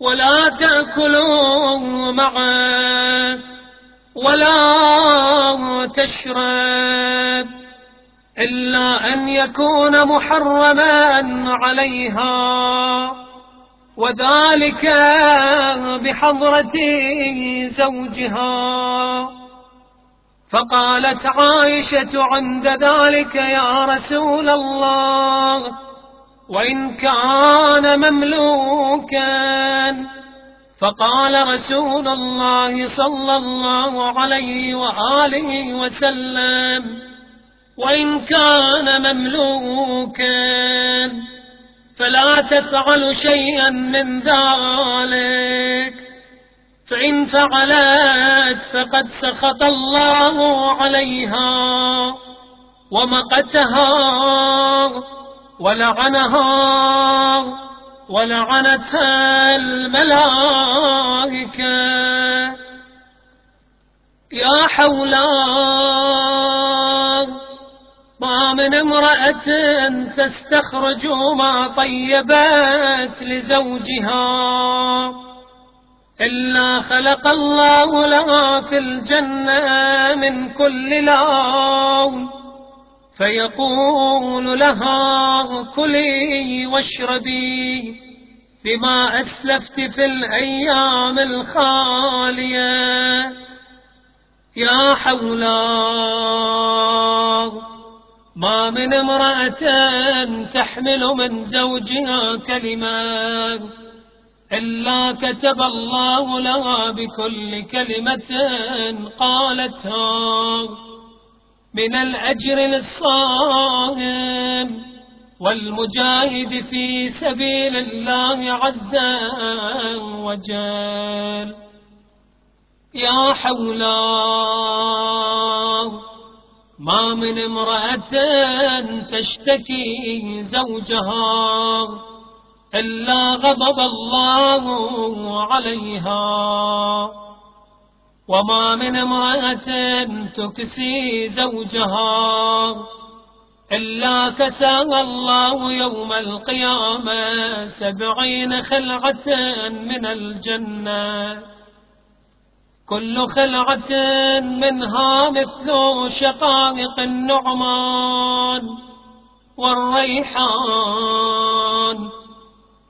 Speaker 1: ولا تأكلوا معه ولا تشرب إلا أن يكون محرما عليها. وذلك بحضرة زوجها. فقالت عائشة عند ذلك يا رسول الله وإن كان مملوكا. فقال رسول الله صلى الله عليه وآله وسلم وإن كان مملوكا. فلا تفعل شيئا من ذلك. فإن فعلت فقد سخط الله عليها ومقتها ولعنها ولعنتها الملائكة. يا حولا من امرأة تستخرج ما طيبت لزوجها إلا خلق الله لها في الجنة من كل لون. فيقول لها كلي واشربي بما أسلفت في الأيام الخالية. يا حولا ما من امرأة تحمل من زوجها كلمات إلا كتب الله لها بكل كلمة قالتها من الأجر للصائم والمجاهد في سبيل الله عز وجل. يا حولا ما من امرأة تشتكي زوجها إلا غضب الله عليها. وما من امرأة تكسي زوجها إلا كساها الله يوم القيامة سبعين خلعة من الجنة. كل خلعة منها مثل شقائق النعمان والريحان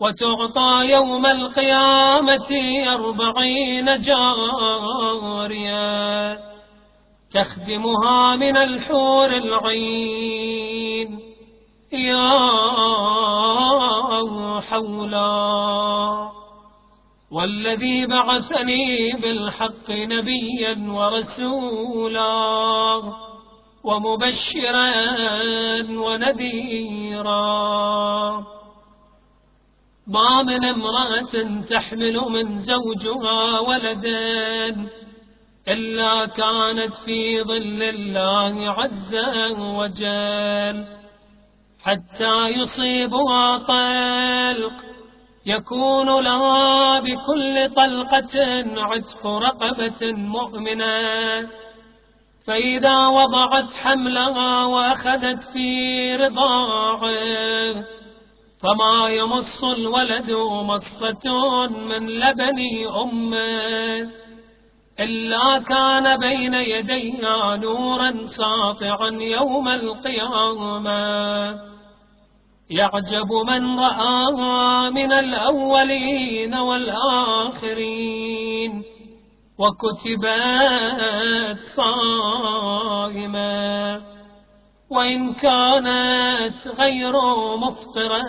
Speaker 1: وتعطى يوم القيامة أربعين جارية تخدمها من الحور العين. يا حولا. والذي بعثني بالحق نبيا ورسولا ومبشرا ونذيرا. ما من امرأة تحمل من زوجها ولدا إلا كانت في ظل الله عز وجل حتى يصيبها طلق يكون لها بكل طلقة عتق رقبة مؤمنة. فإذا وضعت حملها وأخذت في رضاعه فما يمص الولد مصة من لبن أمه. إلا كان بين يديها نورا ساطعا يوم القيامة. يعجب من رآها من الأولين والآخرين وكتبت صائمة وإن كانت غير مفطرة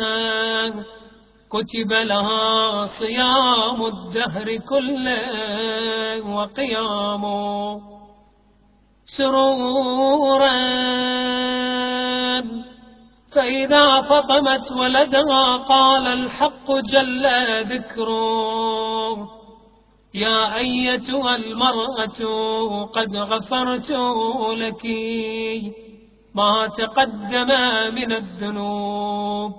Speaker 1: كتب لها صيام الدهر كله وقيامه سرورا فإذا فطمت ولدها قال الحق جل ذكره. يا أيتها المرأة قد غفرت لك. ما تقدم من الذنوب.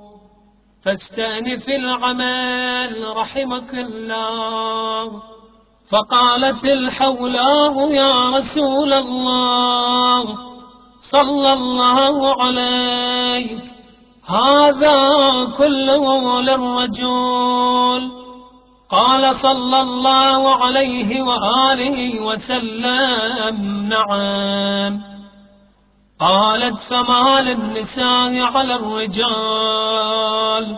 Speaker 1: فاستأنف العمل رحمك الله. فقالت الحولاه يا رسول الله. صلى الله عليك. هذا كله للرجل قال صلى الله عليه وآله وسلم نعم. قالت فما للنساء على الرجال؟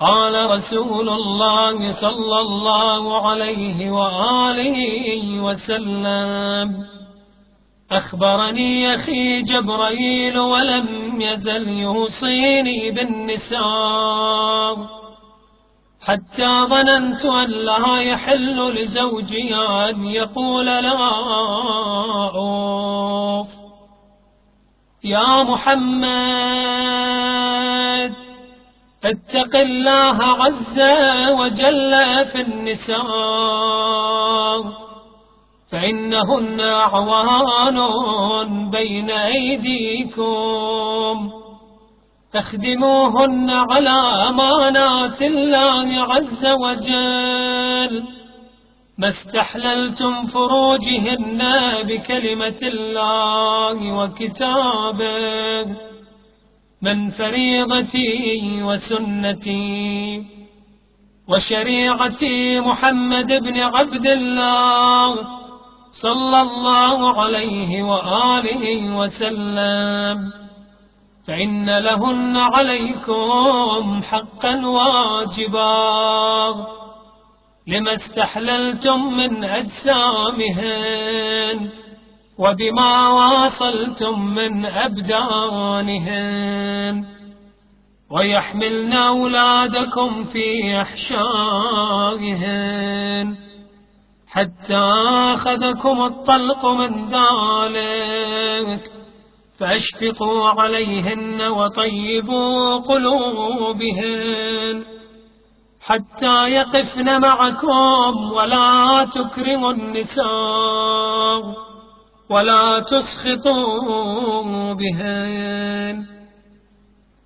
Speaker 1: قال رسول الله صلى الله عليه وآله وسلم. أخبرني أخي جبريل ولم يزل يوصيني بالنساء. حتى ظننت أن لا يحل لزوجي أن يقول لا أوف. يا محمد اتق الله عز وجل في النساء. فإنهن أعوان بين أيديكم. تخدموهن على أمانات الله عز وجل. ما استحللتم فروجهن بكلمة الله وكتابه. من فريضتي وسنتي وشريعتي محمد بن عبد الله صلى الله عليه وآله وسلم. فإن لهن عليكم حقا واجبا. لما استحللتم من أجسامهن وبما واصلتم من أبدانهن ويحملن أولادكم في أحشائهن حتى أخذكم الطلق من ذلك فأشفقوا عليهن وطيبوا قلوبهن حتى يقفن معكم ولا تكرموا النساء ولا تسخطوا بهن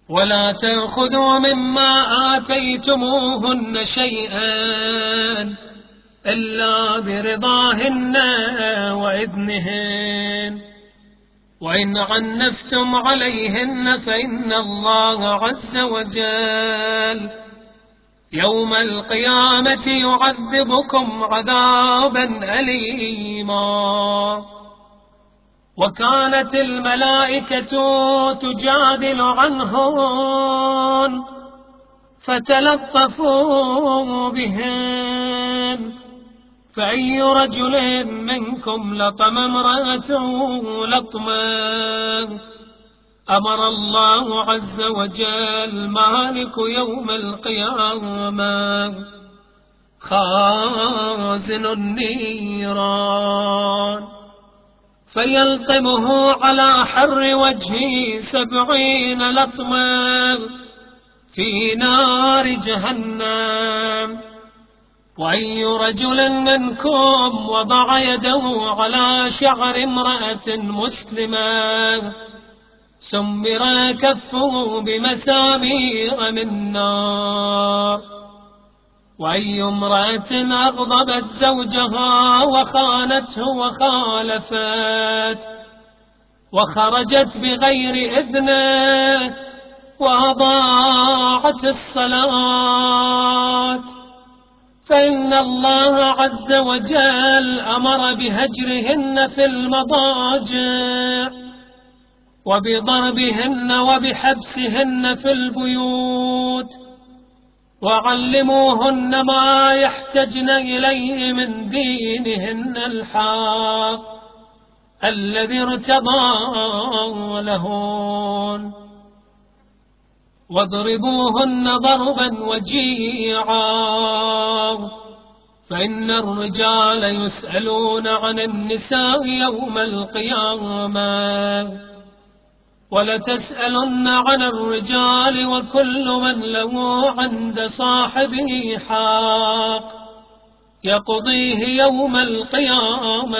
Speaker 1: ولا تأخذوا مما آتيتموهن شيئا إلا برضاهن وإذنهن. وإن عنفتم عليهن فإن الله عز وجل يوم القيامة يعذبكم عذابا أليما. وكانت الملائكة تجادل عنهم فتلطفوا بهم. فأي رجل منكم لطم امرأته لطما أمر الله عز وجل مالك يوم القيامة خازن النيران فيلطمه على حر وجهه سبعين لطما في نار جهنم وأي رجل منكم وضع يده على شعر امرأة مسلمة سمر كفه بمسامير من نار. وأي امرأة أغضبت زوجها وخانته وخالفت وخرجت بغير إذنه وأضاعت الصلاة. فإن الله عز وجل أمر بهجرهن في المضاجع وبضربهن وبحبسهن في البيوت وعلموهن ما يحتجن إليه من دينهن الحق الذي ارتضى لهن واضربوهن ضربا وجيعا. فإن الرجال يسألون عن النساء يوم القيامة. ولتسألن عن الرجال وكل من له عند صاحبه حق يقضيه يوم القيامة.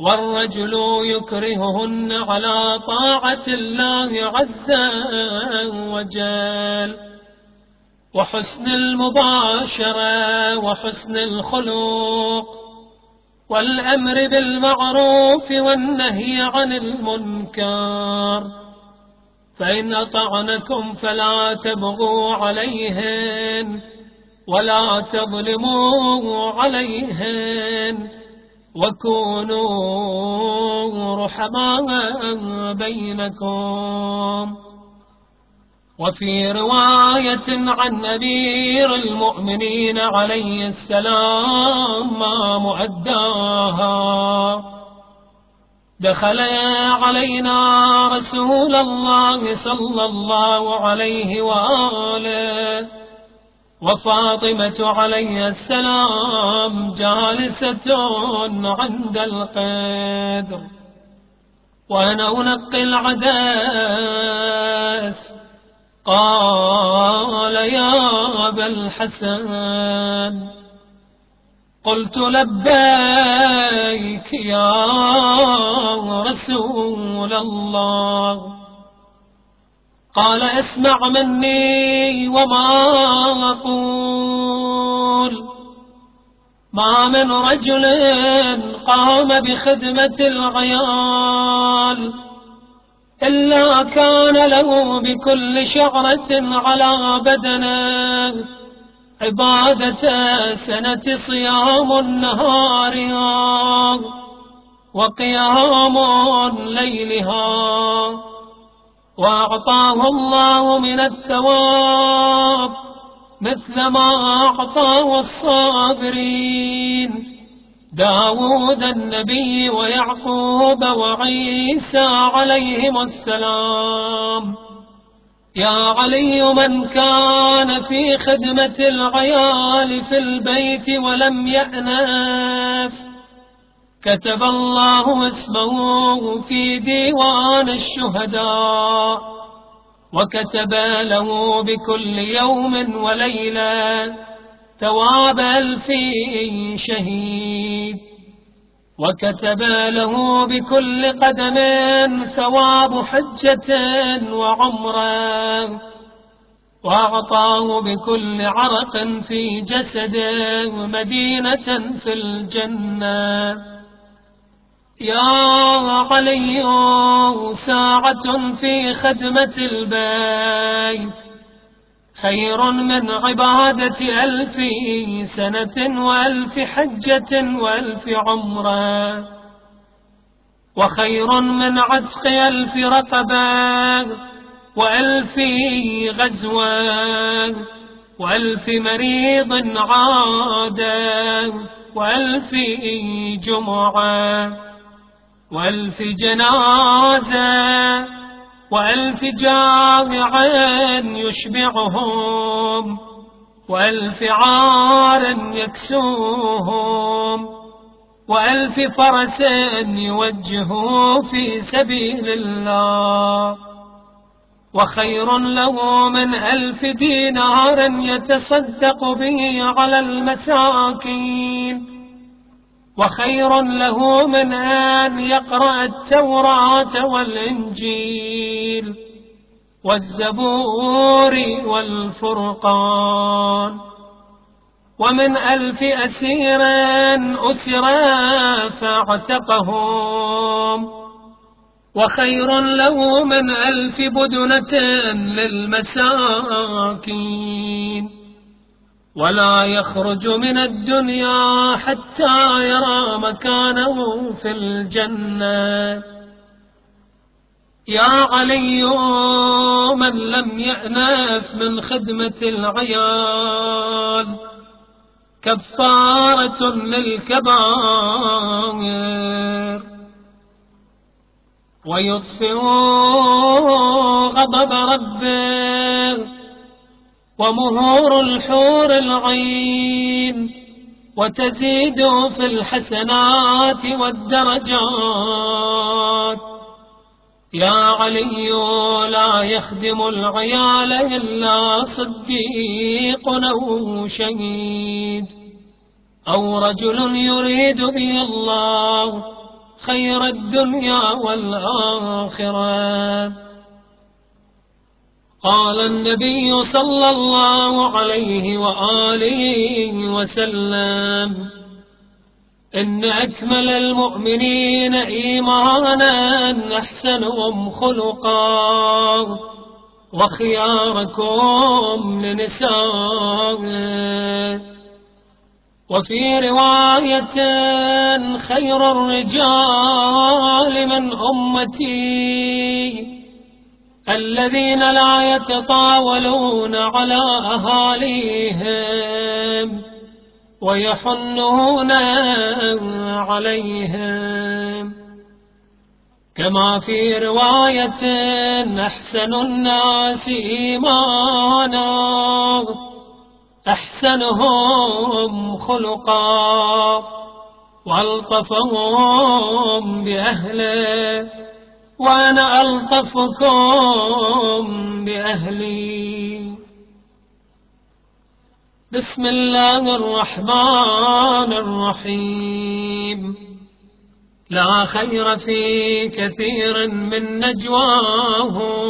Speaker 1: والرجل يكرههن على طاعة الله عز وجل. وحسن المباشرة وحسن الخلق والأمر بالمعروف والنهي عن المنكر. فإن أطعنكم فلا تبغوا عليهن ولا تظلموا عليهن. وكونوا رحماء بينكم. وفي رواية عن أمير المؤمنين عليه السلام ما مؤداها. دخل علينا رسول الله صلى الله عليه وآله وفاطمة عليه السلام جالسة عند القدر. وأنا أنقي العدس قال يا أبا الحسن قلت لبيك يا رسول الله. قال اسمع مني وما أقول. ما من رجل قام بخدمة العيال إلا كان له بكل شعرة على بدنه عبادة سنة صيام نهارها وقيام ليلها وأعطاه الله من الثواب مثل ما أعطاه الصابرين. داود النبي ويعقوب وعيسى عليهم السلام. يا علي من كان في خدمة العيال في البيت ولم يأنف كتب الله اسمه في ديوان الشهداء وكتب له بكل يوم وليلة ثواب ألف شهيد. وكتب له بكل قدم ثواب حجة وعمرة وأعطاه بكل عرق في جسده مدينة في الجنة. يا علي ساعة في خدمة البيت. خير من عبادة ألف سنة وألف حجة وألف عمرة. وخير من عتق ألف رقبة وألف غزوة وألف مريض عادة وألف جمعة. وألف جنازة وألف جامع يشبعهم وألف عار يكسوهم وألف فرس يوجهوا في سبيل الله وخير له من ألف دينار يتصدق به على المساكين وخير له من أن يقرأ التوراة والإنجيل والزبور والفرقان ومن ألف أسير أسر فاعتقهم وخير له من ألف بدنة للمساكين ولا يخرج من الدنيا حتى يرى مكانه في الجنة. يا علي من لم يأنف من خدمة العيال كفارة للكبائر. ويطفئ غضب ربه ومهور الحور العين وتزيد في الحسنات والدرجات. يا علي لا يخدم العيال إلا صديق أو شهيد أو رجل يريد به الله خير الدنيا والآخرة. قال النبي صلى الله عليه وآله وسلم إن أكمل المؤمنين إيمانا أحسنهم خلقا وخياركم لنساء. وفي رواية خير الرجال من أمتي. الذين لا يتطاولون على أهاليهم ويحنون عليهم. كما في رواية أحسن الناس إيمانا أحسنهم خلقا وألطفهم بأهله. وأنا ألطفكم بأهلي. بسم الله الرحمن الرحيم. لا خير في كثير من نجواهم.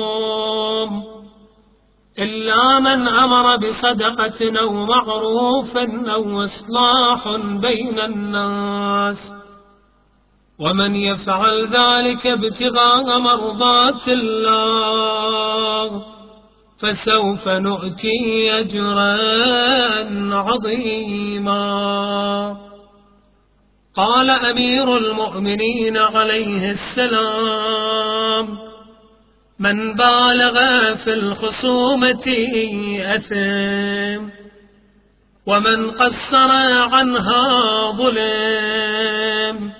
Speaker 1: إلا من أمر بصدقة أو معروف أو إصلاح بين الناس. ومن يفعل ذلك ابتغاء مرضات الله فسوف نؤتي أجرا عظيما. قال أمير المؤمنين عليه السلام من بالغ في الخصومة أثم ومن قصر عنها ظلم.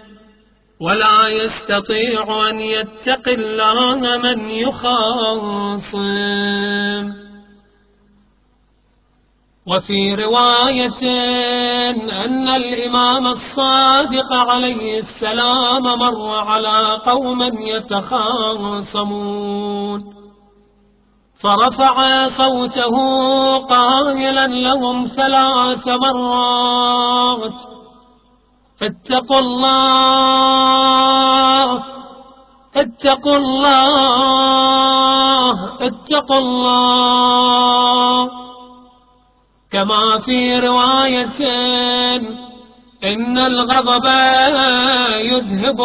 Speaker 1: ولا يستطيع أن يتقي الله من يخاصم. وفي رواية أن الإمام الصادق عليه السلام مر على قوم يتخاصمون. فرفع صوته قائلا لهم ثلاث مرات. اتقوا الله اتقوا الله اتقوا الله. كما في رواية إن الغضب يذهب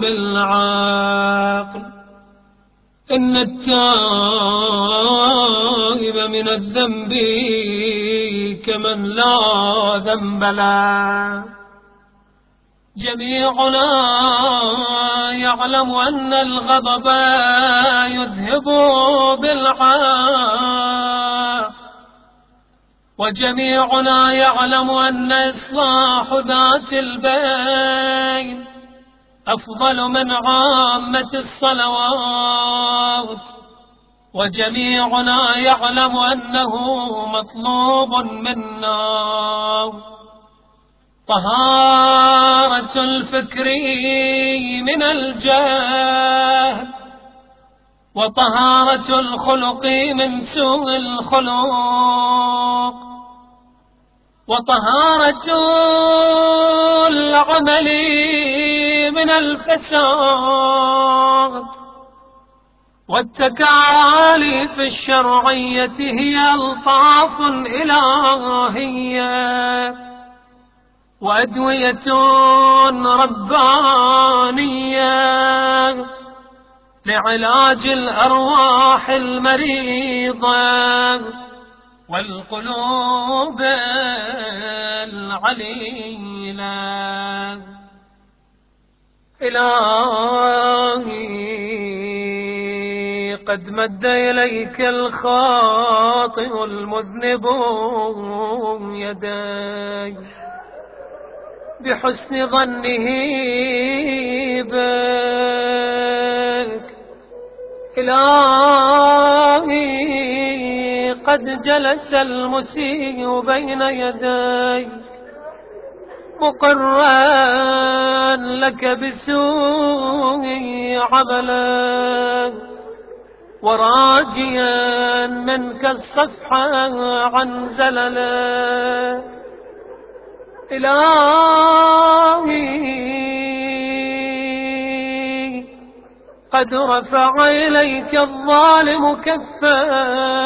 Speaker 1: بالعقل. إن التائب من الذنب كمن لا ذنب له. جميعنا يعلم أن الغضب يذهب بالعاء وجميعنا يعلم أن إصلاح ذات البين أفضل من عامة الصلوات. وجميعنا يعلم أنه مطلوب منا. طهارة الفكر من الجهل وطهارة الخلق من سوء الخلق وطهارة العمل من الفساد والتكاليف الشرعية هي ألطاف إلهية. وأدوية ربانية لعلاج الأرواح المريضة والقلوب العليلة. إلهي قد مد إليك الخاطئ المذنب يدي. بحسن ظنه بك. إلهي قد جلس المسيء بين يدي مقرا لك بسوء عملا وراجيا منك الصفح عن زللا إلهي. قد رفع إليك الظالم كفاي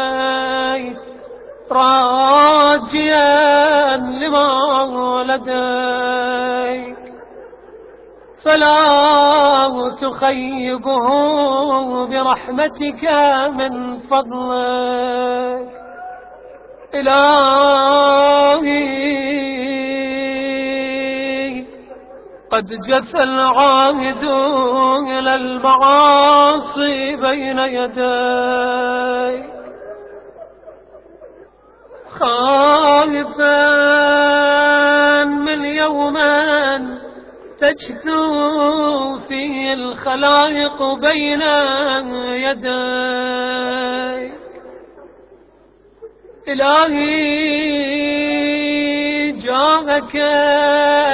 Speaker 1: راجيا لما لديك. فلا تخيبه برحمتك من فضلك. إلهي. قد جث العاهد إلى المعاصي بين يديك. خائفا من يوما تجثو فيه الخلائق بين يديك. إلهي جاءك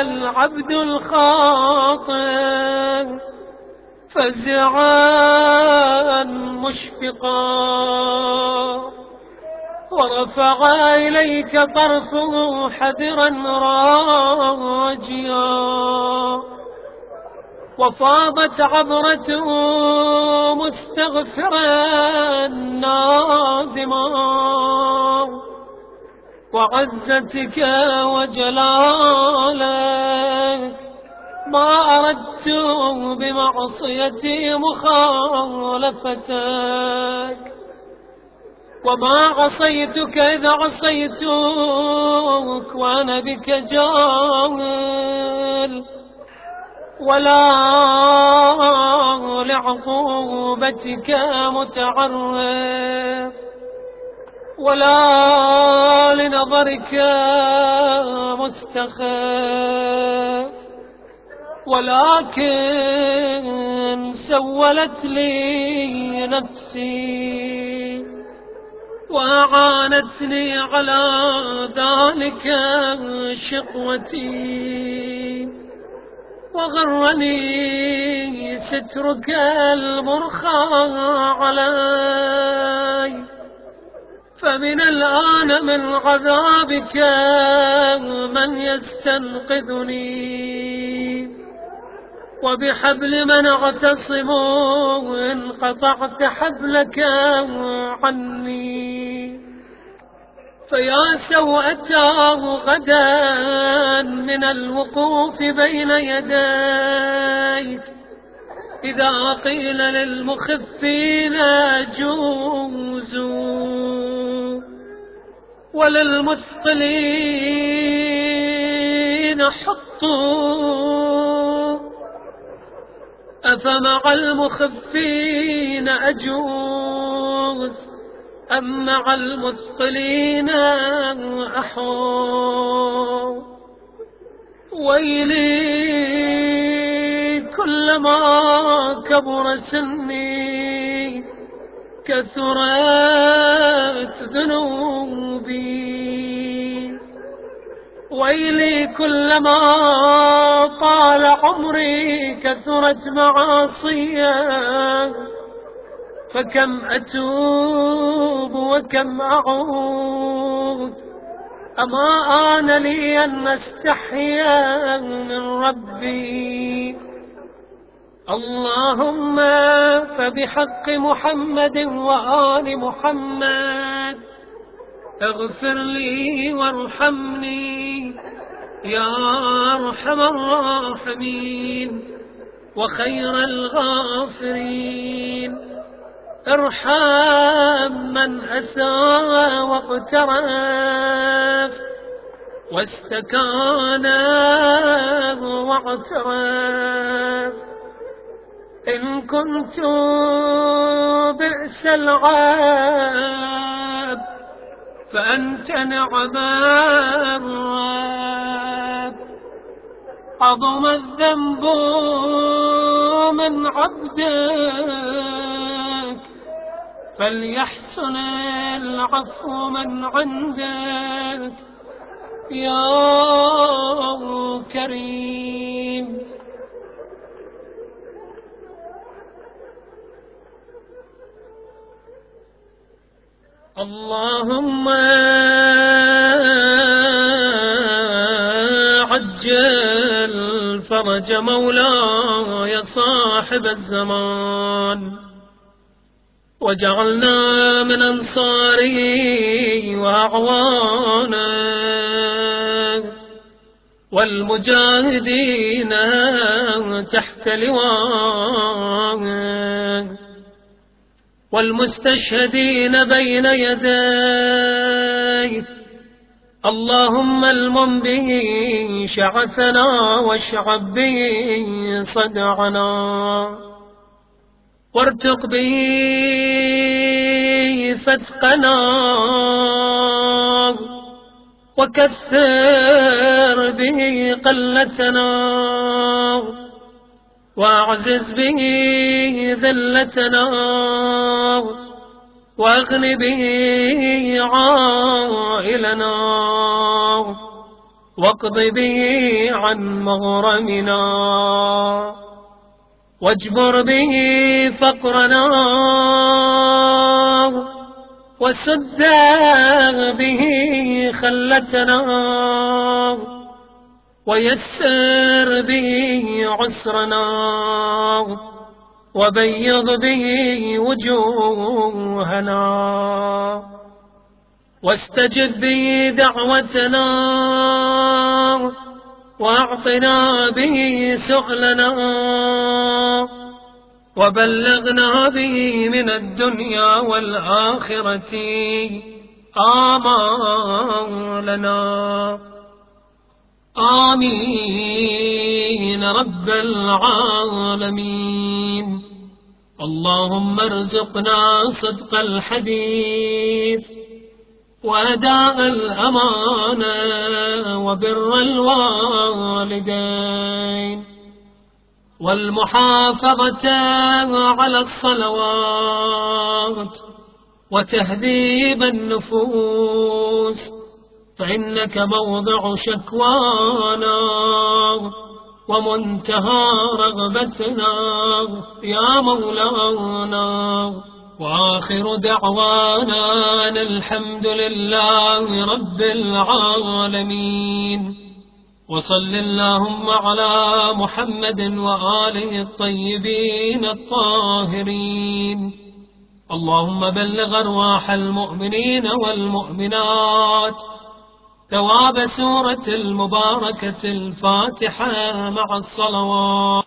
Speaker 1: العبد الخاطئ فزعا مشفقا. ورفع إليك طرفه حذرا راجيا. وفاضت عبرته مستغفرا نادما وعزتك وجلالك ما أردت بمعصيتي مخالفتك وما عصيتك إذا عصيتك وأنا بك جاهل ولا لعقوبتك متعرف ولا لنظرك مستخف ولكن سولت لي نفسي وأعانتني على ذلك شقوتي وغرني سترك المرخى علي فمن الآن من عذابك من يستنقذني. وبحبل من اعتصم إن قطعت حبلك عني. فيا سوءتاه غدا من الوقوف بين يديك. إذا قيل للمخفين جوزوا. وللمثقلين حطوا أفمع المخفين أجوز أم مع المثقلين أحو ويلي كلما كبر سني كثرت ذنوبي. ويلي كلما طال عمري كثرت معاصيا فكم أتوب وكم أعود؟ أما آن لي أن أستحيا من ربي؟ اللهم فبحق محمد وآل محمد. اغفر لي وارحمني يا أرحم الراحمين وخير الغافرين. ارحم من أساء واقترف واستكان واعترف. إن كنت بئس العاب فأنت نعم الرب عظم الذنب من عبدك فليحسن العفو من عندك. يا كريم اللهم عجل فرج مولاي صاحب الزمان وجعلنا من أنصاره وأعوانه والمجاهدين تحت لواه والمستشهدين بين يديه. اللهم المم به شعثنا واشعب به صدعنا. وارتق به فتقنا. وكثر به قلتنا. واعزز به ذلتنا واغن به عائلنا واقض به عن مغرمنا واجبر به فقرنا وسد به خلتنا ويسر به عسرنا وبيض به وجوهنا واستجب به دعوتنا وأعطنا به سؤلنا وبلغنا به من الدنيا والآخرة آمالنا. آمين. رب العالمين. اللهم ارزقنا صدق الحديث وأداء الأمانة وبر الوالدين والمحافظة على الصلوات وتهذيب النفوس فإنك موضع شكوانا ومنتهى رغبتنا يا مولانا وآخر دعوانا الحمد لله رب العالمين وصل اللهم على محمد وآله الطيبين الطاهرين اللهم بلغ أرواح المؤمنين والمؤمنات ثواب سورة المباركة الفاتحة مع الصلوات.